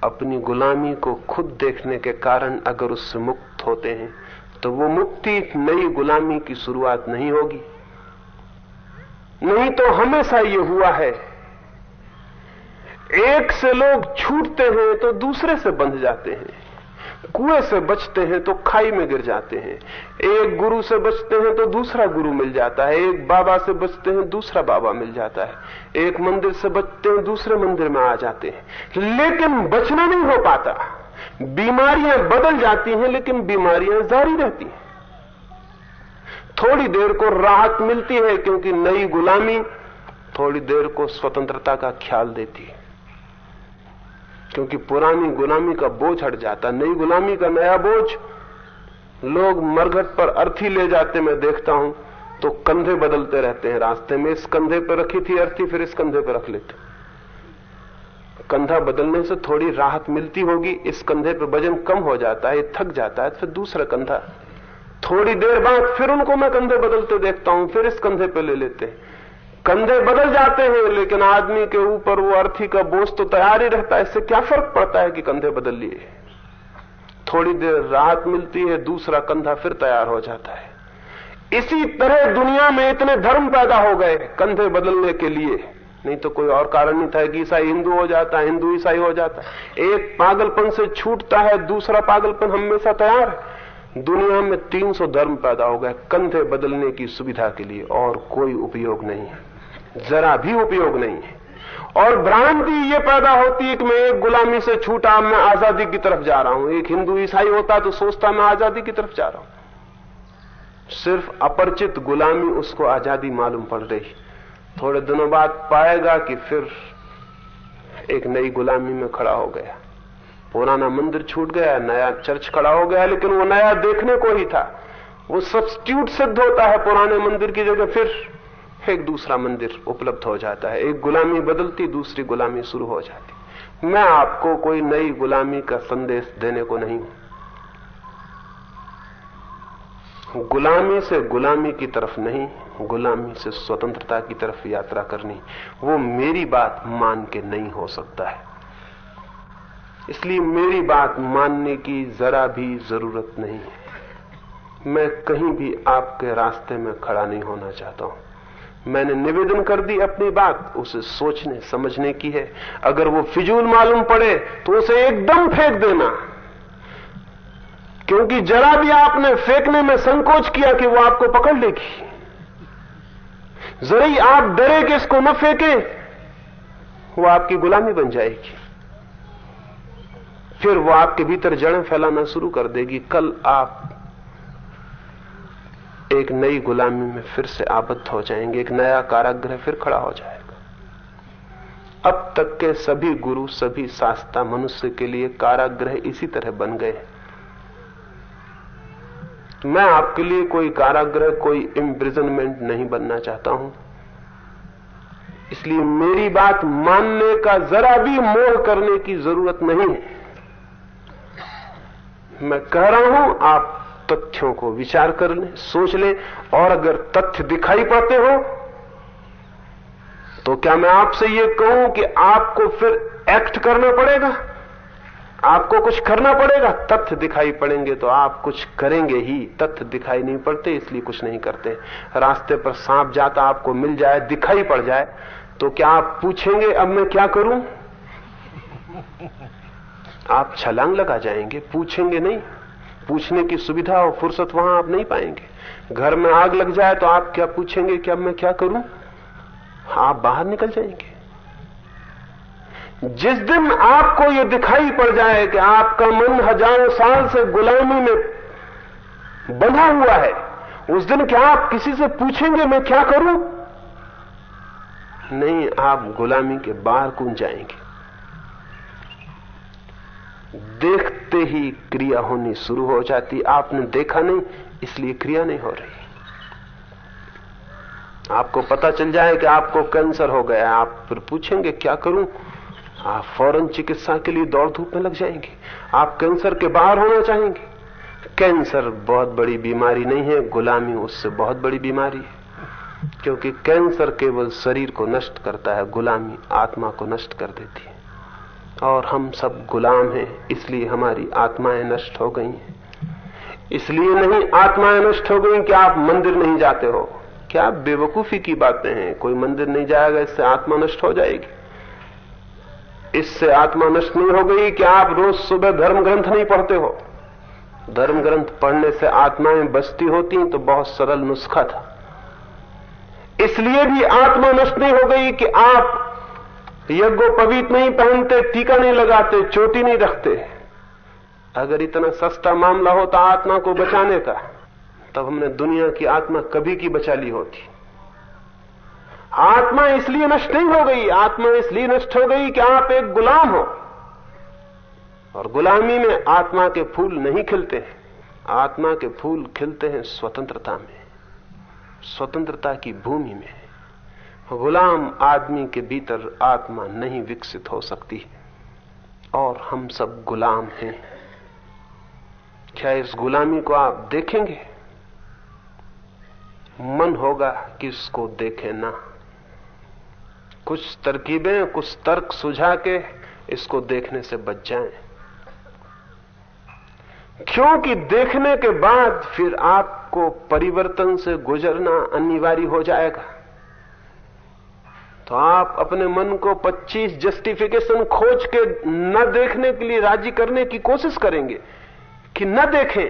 अपनी गुलामी को खुद देखने के कारण अगर उससे मुक्त होते हैं तो वो मुक्ति नई गुलामी की शुरुआत नहीं होगी। नहीं तो हमेशा ये हुआ है। एक से लोग छूटते हैं तो दूसरे से बंध जाते हैं। कुएँ से बचते हैं तो खाई में गिर जाते हैं। एक गुरु से बचते हैं तो दूसरा गुरु मिल जाता है। एक बाबा से बचते हैं, दूसरा बाबा मिल जाता है। एक मंदिर से बचते हैं, दूसरे मंदिर में आ जाते हैं। लेकिन बचना नहीं हो पाता। बीमारियाँ बदल जाती हैं, लेकिन बीमारियाँ जारी रहती हैं। थोड़ी देर को राहत मिलती है क्योंकि नई गुलामी थोड़ी देर को स्वतंत्रता का ख्याल देती है। क्योंकि पुरानी गुलामी का बोझ हट जाता नई गुलामी का नया बोझ लोग मरघट पर अर्थी ले जाते, मैं देखता हूँ तो कंधे बदलते रहते हैं रास्ते में। इस कंधे पर रखी थी अर्थी, फिर इस कंधे पर रख लेते। कंधा बदलने से थोड़ी राहत मिलती होगी, इस कंधे पर वज़न कम हो जाता है, थक जाता है, फिर दूसरा कंधा थोड़ी देर बाद फिर उनको मैं कंधे बदलते देखता हूँ, फिर इस कंधे पे ले लेते हैं। कंधे बदल जाते हैं, लेकिन आदमी के ऊपर वो अर्थी का बोझ तो तैयार ही रहता है, इससे क्या फ़र्क पड़ता है कि कंधे बदल लिए? थोड़ी देर राहत मिलती है, दूसरा कंधा फिर तैयार हो जाता है। इसी तरह दुनिया में इतने धर्म पैदा हो गए कंधे बदलने के लिए। नहीं तो कोई और कारण नहीं था कि ईसाई हिंदू हो जाता है हिंदू ईसाई हो जाता। है एक पागलपन से छूटता है, दूसरा पागलपन हमेशा तैयार है। दुनिया में 300 धर्म पैदा हो गए, कंधे बदलने की सुविधा के लिए और कोई उपयोग नहीं है। जरा भी उपयोग नहीं है। और भ्रांति ये पैदा होती है कि मैं एक गुलामी से छूटा, मैं आज़ादी की तरफ़ जा रहा हूँ। एक हिंदू ईसाई होता तो सोचता, मैं आज़ादी की तरफ़ जा रहा हूँ। सिर्फ़ अपरिचित गुलामी उसको आज़ादी मालूम पड़ रही। थोड़े दिनों बाद पाएगा कि फिर एक नई गुलामी में खड़ा हो गया। पुराना मंदिर छूट गया, नया चर्च खड़ा हो गया, लेकिन वो नया देखने को ही था। वो सब्सिट्यूट सिद्ध होता है पुराने मंदिर की जगह, फिर एक दूसरा मंदिर उपलब्ध हो जाता है। एक गुलामी बदलती, दूसरी गुलामी शुरू हो जाती। मैं आपको कोई नई गुलामी का संदेश देने को नहीं हूँ। गुलामी से गुलामी की तरफ़ नहीं, गुलामी से स्वतंत्रता की तरफ़ यात्रा करनी, वो मेरी बात मान के नहीं हो सकता है। इसलिए मेरी बात मानने की जरा भी ज़रूरत नहीं है। मैं कहीं भी आपके रास्ते में खड़ा नहीं होना चाहता हूँ। मैंने निवेदन कर दी अपनी बात, उसे सोचने, समझने की है। अगर वो फिजूल मालूम पड़े तो उसे एकदम फेंक देना। क्योंकि जरा भी आपने फेंकने में संकोच किया कि वो आपको पकड़ लेगी। जरा आप डरे कि इसको न फेंके, वो आपकी गुलामी बन जाएगी। फिर वो आपके भीतर जड़ें फैलाना शुरू कर देगी। कल आप एक नई गुलामी में फिर से आबद्ध हो जाएँगे, एक नया कारागृह फिर खड़ा हो जाएगा। अब तक के सभी गुरु, सभी शास्त्रा मनुष्य के लिए कारागृह इसी तरह बन गए। मैं आपके लिए कोई कारागृह, कोई इम्प्रिजनमेंट नहीं बनना चाहता हूँ। इसलिए मेरी बात मानने का जरा भी मोह करने की ज़रूरत नहीं है। मैं कह रहा हूँ, आप तथ्यों को विचार कर लें, सोच लें, और अगर तथ्य दिखाई पड़ते हो तो क्या मैं आपसे यह कहूँ कि आपको फिर एक्ट करना पड़ेगा? आपको कुछ करना पड़ेगा? तथ्य दिखाई पड़ेंगे तो आप कुछ करेंगे ही। तथ्य दिखाई नहीं पड़ते, इसलिए कुछ नहीं करते। रास्ते पर सांप जाता, आपको मिल जाए, दिखाई पड़ जाए तो क्या आप पूछेंगे, अब मैं क्या करूँ? आप छलांग लगा जाएँगे, पूछेंगे नहीं। पूछने की सुविधा और फुर्सत वहाँ आप नहीं पाएँगे। घर में आग लग जाए तो आप क्या पूछेंगे कि अब मैं क्या करूँ? आप बाहर निकल जाएँगे। जिस दिन आपको यह दिखाई पड़ जाए कि आपका मन हज़ारों साल से गुलामी में बंधा हुआ है, उस दिन क्या आप किसी से पूछेंगे, मैं क्या करूँ? नहीं, आप गुलामी के बाहर कूद जाएँगे। देखते ही क्रिया होनी शुरू हो जाती। आपने देखा नहीं, इसलिए क्रिया नहीं हो रही। आपको पता चल जाए कि आपको कैंसर हो गया। आप फिर पूछेंगे, क्या करूँ? आप फ़ौरन चिकित्सा के लिए दौड़ धूप में लग जाएँगे। आप कैंसर के बाहर होना चाहेंगे। कैंसर बहुत बड़ी बीमारी नहीं है, गुलामी उससे बहुत बड़ी बीमारी है। क्योंकि कैंसर केवल शरीर को नष्ट करता है, गुलामी आत्मा को नष्ट कर देती है। और हम सब गुलाम हैं, इसलिए हमारी आत्माएँ नष्ट हो गई हैं। इसलिए नहीं, आत्माएँ नष्ट हो गई कि आप मंदिर नहीं जाते हो। क्या बेवकूफ़ी की बातें हैं? कोई मंदिर नहीं जाएगा, इससे आत्मा नष्ट हो जाएगी। इससे आत्मा नष्ट नहीं हो गई कि आप रोज सुबह धर्म ग्रंथ नहीं पढ़ते हो। धर्म ग्रंथ पढ़ने से आत्माएँ बचती होती तो बहुत सरल नुस्खा था। इसलिए भी आत्मा नष्ट नहीं हो गई कि आप यज्ञोपवीत नहीं पहनते, टीका नहीं लगाते, चोटी नहीं रखते। अगर इतना सस्ता मामला होता आत्मा को बचाने का, तब हमने दुनिया की आत्मा कभी की बचा ली होती। आत्मा इसलिए नष्ट नहीं हो गई, आत्मा इसलिए नष्ट हो गई कि आप एक गुलाम हो। और गुलामी में आत्मा के फूल नहीं खिलते आत्मा के फूल खिलते हैं स्वतंत्रता में, स्वतंत्रता की भूमि में। गुलाम आदमी के भीतर आत्मा नहीं विकसित हो सकती। और हम सब गुलाम हैं। क्या इस गुलामी को आप देखेंगे? मन होगा कि इसको देखें ना। कुछ तरकीबें, कुछ तर्क सुझा के इसको देखने से बच जाएँ। क्योंकि देखने के बाद फिर आपको परिवर्तन से गुजरना अनिवार्य हो जाएगा। तो आप अपने मन को 25 जस्टिफिकेशन खोज के न देखने के लिए राज़ी करने की कोशिश करेंगे कि न देखें।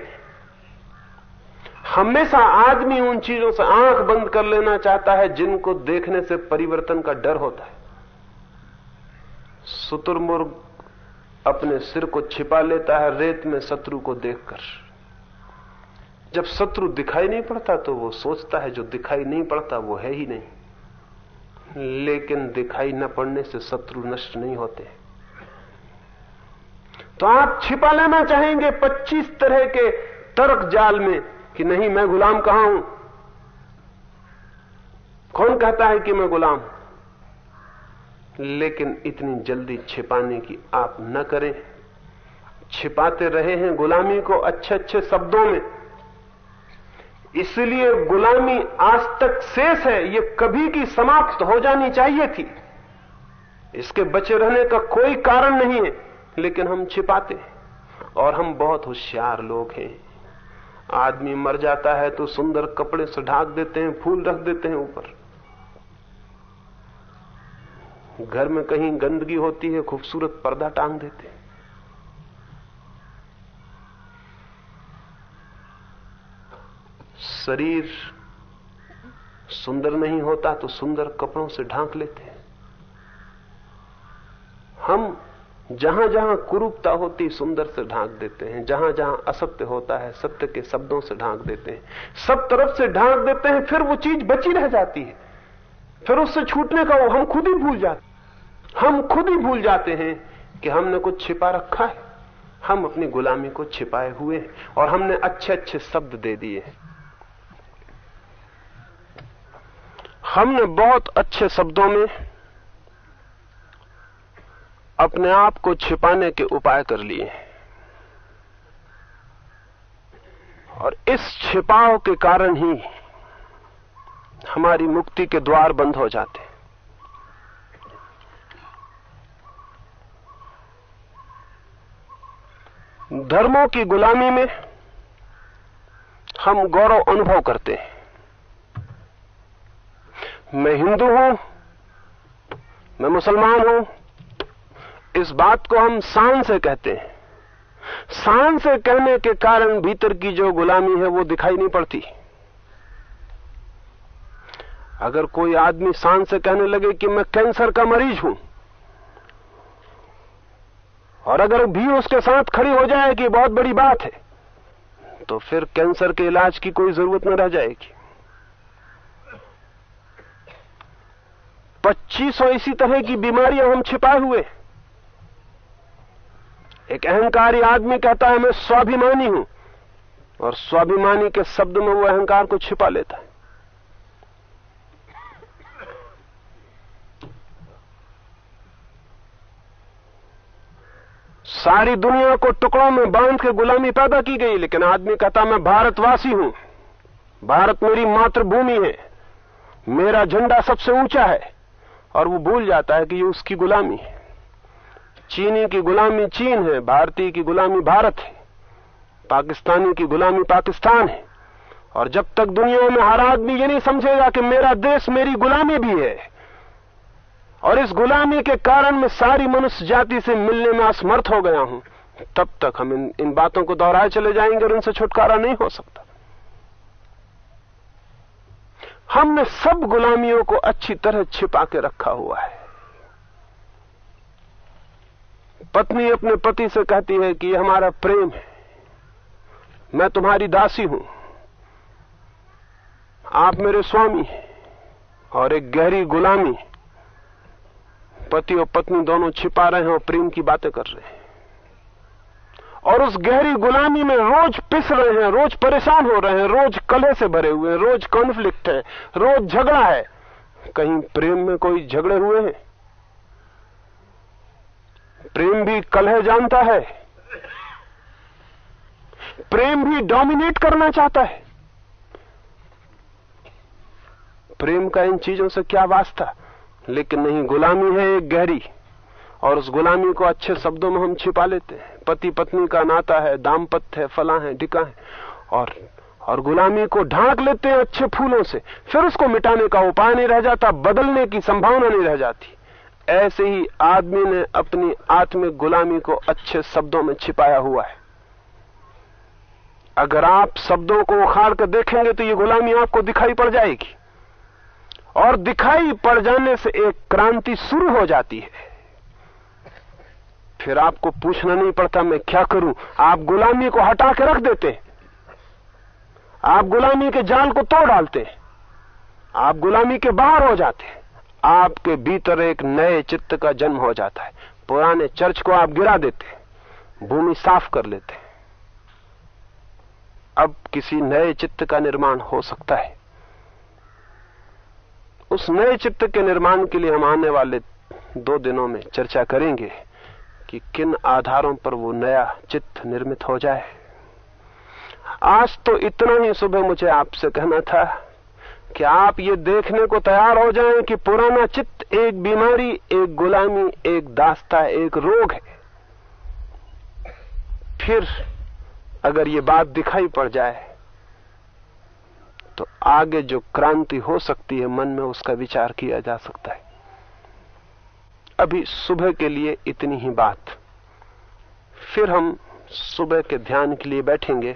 हमेशा आदमी उन चीज़ों से आँख बंद कर लेना चाहता है जिनको देखने से परिवर्तन का डर होता है। सुतुरमुर्ग अपने सिर को छिपा लेता है रेत में शत्रु को देखकर। जब शत्रु दिखाई नहीं पड़ता तो वो सोचता है जो दिखाई नहीं पड़ता वो है ही नहीं। लेकिन दिखाई न पड़ने से शत्रु नष्ट नहीं होते। तो आप छिपा लेना चाहेंगे 25 तरह के तर्क जाल में कि नहीं, मैं गुलाम कहाँ हूँ? कौन कहता है कि मैं गुलाम? लेकिन इतनी जल्दी छिपाने की आप न करें। छिपाते रहे हैं गुलामी को अच्छे अच्छे शब्दों में। इसलिए गुलामी आज तक शेष है, ये कभी की समाप्त हो जानी चाहिए थी। इसके बचे रहने का कोई कारण नहीं है, लेकिन हम छिपाते और हम बहुत होशियार लोग हैं। आदमी मर जाता है तो सुंदर कपड़े से ढाक देते हैं, फूल रख देते हैं ऊपर। घर में कहीं गंदगी होती है, खूबसूरत पर्दा टांग देते हैं। शरीर सुंदर नहीं होता तो सुंदर कपड़ों से ढांक लेते हैं। हम जहाँ जहाँ कुरूपता होती सुंदर से ढांक देते हैं, जहाँ जहाँ असत्य होता है, सत्य के शब्दों से ढांक देते हैं। सब तरफ़ से ढांक देते हैं, फिर वो चीज़ बची रह जाती है। फिर उससे छूटने का वो हम खुद ही भूल जाते हम खुद ही भूल जाते हैं कि हमने कुछ छिपा रखा है। हम अपनी गुलामी को छिपाए हुए हैं और हमने अच्छे अच्छे शब्द दे दिए हैं। हमने बहुत अच्छे शब्दों में अपने आप को छिपाने के उपाय कर लिए। और इस छिपाव के कारण ही हमारी मुक्ति के द्वार बंद हो जाते। धर्मों की गुलामी में हम गौरव अनुभव करते हैं। मैं हिंदू हूँ, मैं मुसलमान हूँ। इस बात को हम शान से कहते हैं। शान से कहने के कारण भीतर की जो गुलामी है वो दिखाई नहीं पड़ती। अगर कोई आदमी शान से कहने लगे कि मैं कैंसर का मरीज़ हूँ, और अगर भी उसके साथ खड़ी हो जाए कि बहुत बड़ी बात है तो फिर कैंसर के इलाज की कोई ज़रूरत न रह जाएगी। पच्चीसों इसी तरह की बीमारियाँ हम छिपाए हुए एक अहंकारी आदमी कहता है, मैं स्वाभिमानी हूँ। और स्वाभिमानी के शब्द में वो अहंकार को छिपा लेता है। सारी दुनिया को टुकड़ों में बाँध के गुलामी पैदा की गई, लेकिन आदमी कहता, मैं भारतवासी हूँ। भारत मेरी मातृभूमि है। मेरा झंडा सबसे ऊँचा है। और वो भूल जाता है कि ये उसकी गुलामी है। चीनी की गुलामी चीन है भारतीय की गुलामी भारत है पाकिस्तानी की गुलामी पाकिस्तान है। और जब तक दुनिया में हर आदमी ये नहीं समझेगा कि मेरा देश मेरी गुलामी भी है और इस गुलामी के कारण मैं सारी मनुष्य जाति से मिलने में असमर्थ हो गया हूँ तब तक हम इन, इन बातों को दोहराए चले जाएँगे और उनसे छुटकारा नहीं हो सकता। हमने सब गुलामियों को अच्छी तरह छिपा के रखा हुआ है। पत्नी अपने पति से कहती है कि हमारा प्रेम है। मैं तुम्हारी दासी हूँ। आप मेरे स्वामी हैं और एक गहरी गुलामी। पति और पत्नी दोनों छिपा रहे हैं और प्रेम की बातें कर रहे हैं। और उस गहरी गुलामी में रोज पिस रहे हैं, रोज परेशान हो रहे हैं, रोज कलह से भरे हुए हैं, रोज कॉन्फ्लिक्ट है, रोज झगड़ा है। कहीं प्रेम में कोई झगड़े हुए हैं? प्रेम भी कलह जानता है। प्रेम भी डोमिनेट करना चाहता है। प्रेम का इन चीज़ों से क्या वास्ता? लेकिन नहीं, गुलामी है एक गहरी। और उस गुलामी को अच्छे शब्दों में हम छिपा लेते हैं। पति पत्नी का नाता है, दाम्पत्य है, फला है, ढिका है। और और गुलामी को ढांक लेते हैं अच्छे फूलों से। फिर उसको मिटाने का उपाय नहीं रह जाता, बदलने की संभावना नहीं रह जाती। ऐसे ही आदमी ने अपनी आत्मिक गुलामी को अच्छे शब्दों में छिपाया हुआ है। अगर आप शब्दों को उखाड़ कर देखेंगे तो ये गुलामी आपको दिखाई पड़ जाएगी। और दिखाई पड़ जाने से एक क्रांति शुरू हो जाती है। फिर आपको पूछना नहीं पड़ता मैं क्या करूँ। आप गुलामी को हटा के रख देते आप गुलामी के जाल को तोड़ डालते आप गुलामी के बाहर हो जाते आपके भीतर एक नए चित्त का जन्म हो जाता है। पुराने चर्च को आप गिरा देते भूमि साफ़ कर लेते अब किसी नए चित्त का निर्माण हो सकता है। उस नए चित्त के निर्माण के लिए हम आने वाले दो दिनों में चर्चा करेंगे। कि किन आधारों पर वो नया चित्त निर्मित हो जाए। आज तो इतना ही सुबह मुझे आपसे कहना था कि आप ये देखने को तैयार हो जाएँ कि पुराना चित्त एक बीमारी, एक गुलामी, एक दास्ता, एक रोग है। फिर अगर ये बात दिखाई पड़ जाए तो आगे जो क्रांति हो सकती है, मन में उसका विचार किया जा सकता है। अभी सुबह के लिए इतनी ही बात। फिर हम सुबह के ध्यान के लिए बैठेंगे।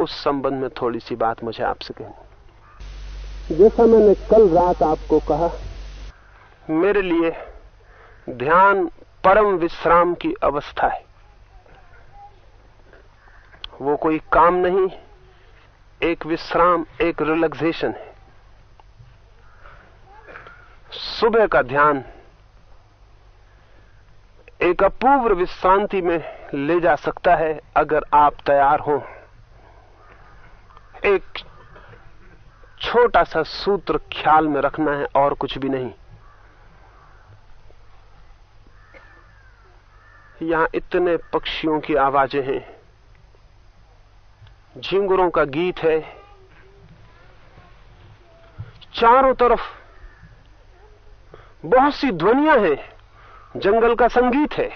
उस संबंध में थोड़ी सी बात मुझे आपसे कहनी जैसा मैंने कल रात आपको कहा मेरे लिए ध्यान परम विश्राम की अवस्था है। वो कोई काम नहीं एक विश्राम एक रिलैक्सेशन है। सुबह का ध्यान एक अपूर्व विश्रांति में ले जा सकता है अगर आप तैयार हो। एक छोटा सा सूत्र ख्याल में रखना है और कुछ भी नहीं। यहाँ इतने पक्षियों की आवाज़ें हैं। झिंगुरों का गीत है। चारों तरफ़ बहुत सी ध्वनियाँ हैं। जंगल का संगीत है।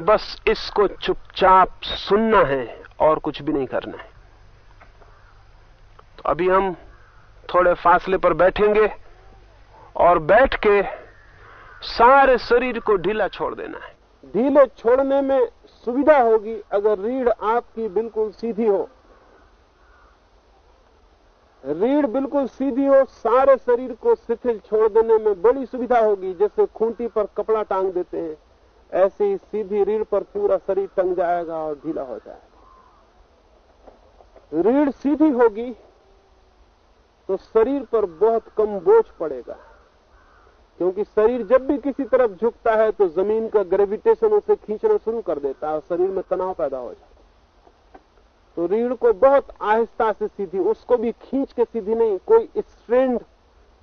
बस इसको चुपचाप सुनना है और कुछ भी नहीं करना है। तो अभी हम थोड़े फासले पर बैठेंगे और बैठ के सारे शरीर को ढीला छोड़ देना है। ढीले छोड़ने में सुविधा होगी अगर रीढ़ आपकी बिल्कुल सीधी हो। रीढ़ बिल्कुल सीधी हो सारे शरीर को शिथिल छोड़ देने में बड़ी सुविधा होगी, जैसे खूंटी पर कपड़ा टांग देते हैं। ऐसे ही सीधी रीढ़ पर पूरा शरीर टंग जाएगा और ढीला हो जाएगा। रीढ़ सीधी होगी तो शरीर पर बहुत कम बोझ पड़ेगा, क्योंकि शरीर जब भी किसी तरफ़ झुकता है तो ज़मीन का ग्रेविटेशन उसे खींचना शुरू कर देता है और शरीर में तनाव पैदा हो जाता है। तो रीढ़ को बहुत आहिस्ता से सीधी, उसको भी खींच के सीधी नहीं, कोई स्ट्रेंड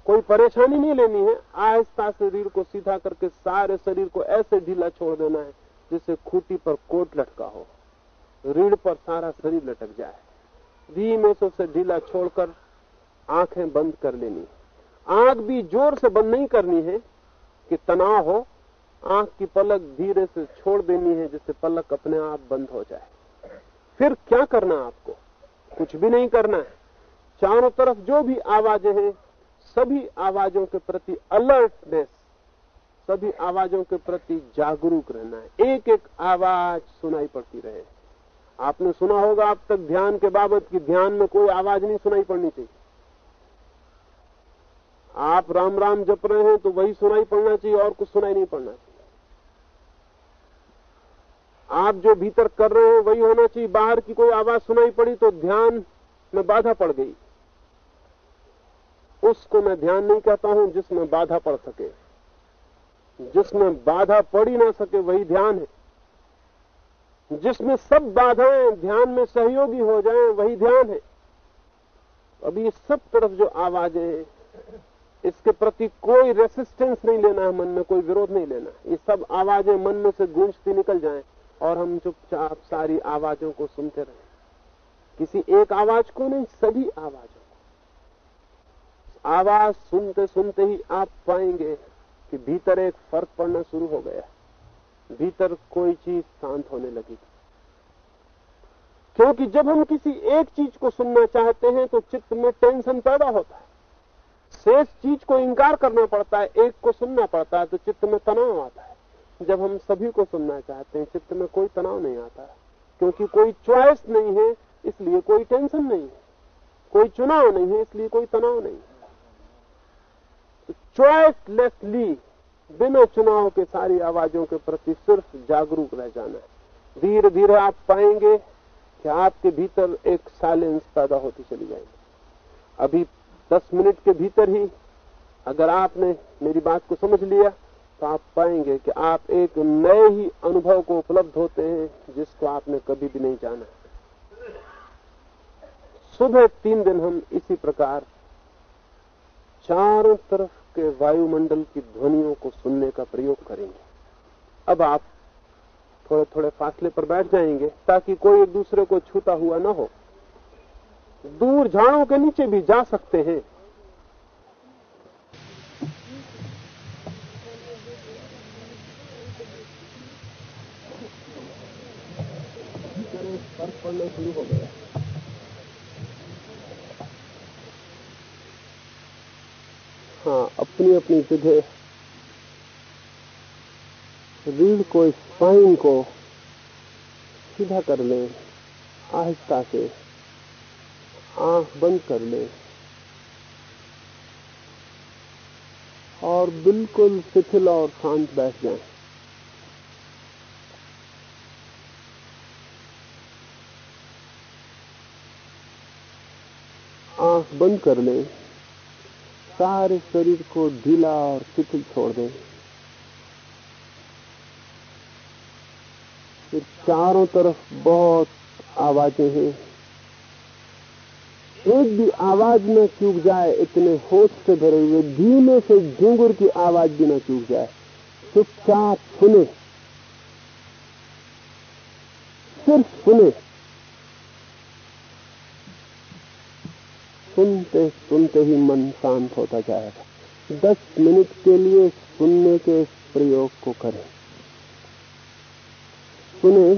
कोई परेशानी नहीं लेनी है। आहिस्ता से रीढ़ को सीधा करके सारे शरीर को ऐसे ढीला छोड़ देना है जिससे खूटी पर कोट लटका हो। रीढ़ पर सारा शरीर लटक जाए। धीमे से उसे ढीला छोड़कर आँखें बंद कर लेनी। आँख भी ज़ोर से बंद नहीं करनी है कि तनाव हो। आँख की पलक धीरे से छोड़ देनी है जिससे पलक अपने आप बंद हो जाए। फिर क्या करना आपको? कुछ भी नहीं करना है। चारों तरफ़ जो भी आवाज़ें हैं, सभी आवाजों के प्रति अलर्टनेस, सभी आवाजों के प्रति जागरूक रहना है। एक एक आवाज़ सुनाई पड़ती रहे। आपने सुना होगा अब तक ध्यान के बाबत कि ध्यान में कोई आवाज़ नहीं सुनाई पड़नी चाहिए। आप राम राम जप रहे हैं तो वही सुनाई पड़ना चाहिए और कुछ सुनाई नहीं पड़ना चाहिए। आप जो भीतर कर रहे हैं, वही होना चाहिए। बाहर की कोई आवाज़ सुनाई पड़ी तो ध्यान में बाधा पड़ गई। उसको मैं ध्यान नहीं कहता हूँ जिसमें बाधा पड़ सके। जिसमें बाधा पड़ ना सके, वही ध्यान है। जिसमें सब बाधाएँ ध्यान में सहयोगी हो जाएँ, वही ध्यान है। अभी ये सब तरफ़ जो आवाज़ें हैं, इसके प्रति कोई रेसिस्टेंस नहीं लेना है, मन में कोई विरोध नहीं लेना ये सब आवाज़ें मन में से गूंजती निकल जाएँ। और हम चुपचाप सारी आवाजों को सुनते रहे। किसी एक आवाज़ को नहीं, सभी आवाजों को। आवाज़ सुनते सुनते ही आप पाएँगे कि भीतर एक फ़र्क पड़ना शुरू हो गया भीतर कोई चीज़ शांत होने लगी। क्योंकि जब हम किसी एक चीज़ को सुनना चाहते हैं तो चित्त में टेंशन पैदा होता है। शेष चीज़ को इंकार करना पड़ता है, एक को सुनना पड़ता है तो चित्त में तनाव आता है। जब हम सभी को सुनना चाहते हैं, चित्त में कोई तनाव नहीं आता, क्योंकि कोई च्वाइस नहीं है, इसलिए कोई टेंशन नहीं है। कोई चुनाव नहीं है, इसलिए कोई तनाव नहीं है। चॉइसलेसली बिना चुनाव के सारी आवाजों के प्रति सिर्फ़ जागरूक रह जाना है। धीरे धीरे आप पाएँगे कि आपके भीतर एक साइलेंस पैदा होती चली जाएगी। अभी दस मिनट के भीतर ही, अगर आपने मेरी बात को समझ लिया तो आप पाएँगे कि आप एक नए ही अनुभव को उपलब्ध होते हैं, जिसको आपने कभी भी नहीं जाना। सुबह तीन दिन हम इसी प्रकार चारों तरफ़ के वायुमंडल की ध्वनियों को सुनने का प्रयोग करेंगे। अब आप थोड़े थोड़े फासले पर बैठ जाएँगे, ताकि कोई एक दूसरे को छूता हुआ ना हो। दूर झाड़ों के नीचे भी जा सकते हैं। पढ़ना शुरू हो गया। हाँ अपनी अपनी जगह। रीढ़ को स्पाइन को सीधा कर लें, आहिस्ता से। आँख बंद कर लें। और बिल्कुल शिथिल और शांत बैठ जाएँ। आँख बंद कर लें। सारे शरीर को ढीला और शिथिल छोड़ दें। फिर चारों तरफ़ बहुत आवाज़ें हैं। एक भी आवाज़ न चूक जाए, इतने होश से भरे हुए, धीमे से घूंगुर की आवाज़ भी न चूक जाए। चुपचाप सुने। सिर्फ़ सुने। सुनते सुनते ही मन शांत होता जाएगा। दस मिनट के लिए सुनने के प्रयोग को करें। सुने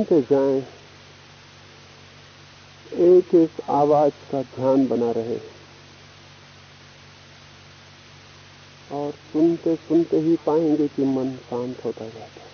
सुनते जाए, एक एक आवाज़ का ध्यान बना रहे और सुनते सुनते ही पाएँगे कि मन शांत होता जाता है।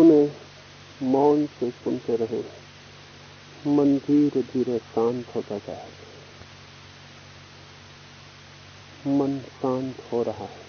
सुने मौन से सुनते रहे। मन धीरे धीरे शांत होता जाए मन शांत हो रहा है।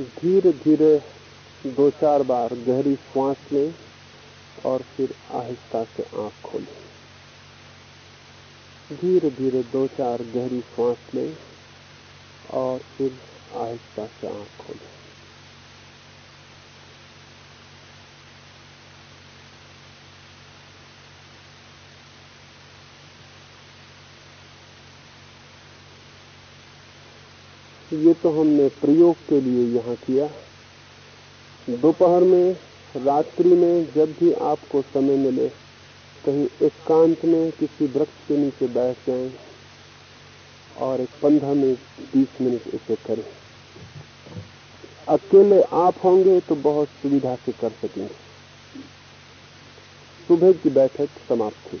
धीरे धीरे दो चार बार गहरी श्वास लें और फिर आहिस्ता से आँख खोलें। धीरे धीरे दो चार गहरी श्वास लें और फिर आहिस्ता से आँख खोलें। ये तो हमने प्रयोग के लिए यहाँ किया। दोपहर में, रात्रि में, जब भी आपको समय मिले, कहीं एकांत में किसी वृक्ष के नीचे बैठ जाए और एक पंद्रह मिनट, बीस मिनट इसे करें। अकेले आप होंगे तो बहुत सुविधा से कर सकेंगे। सुबह की बैठक समाप्त हुई।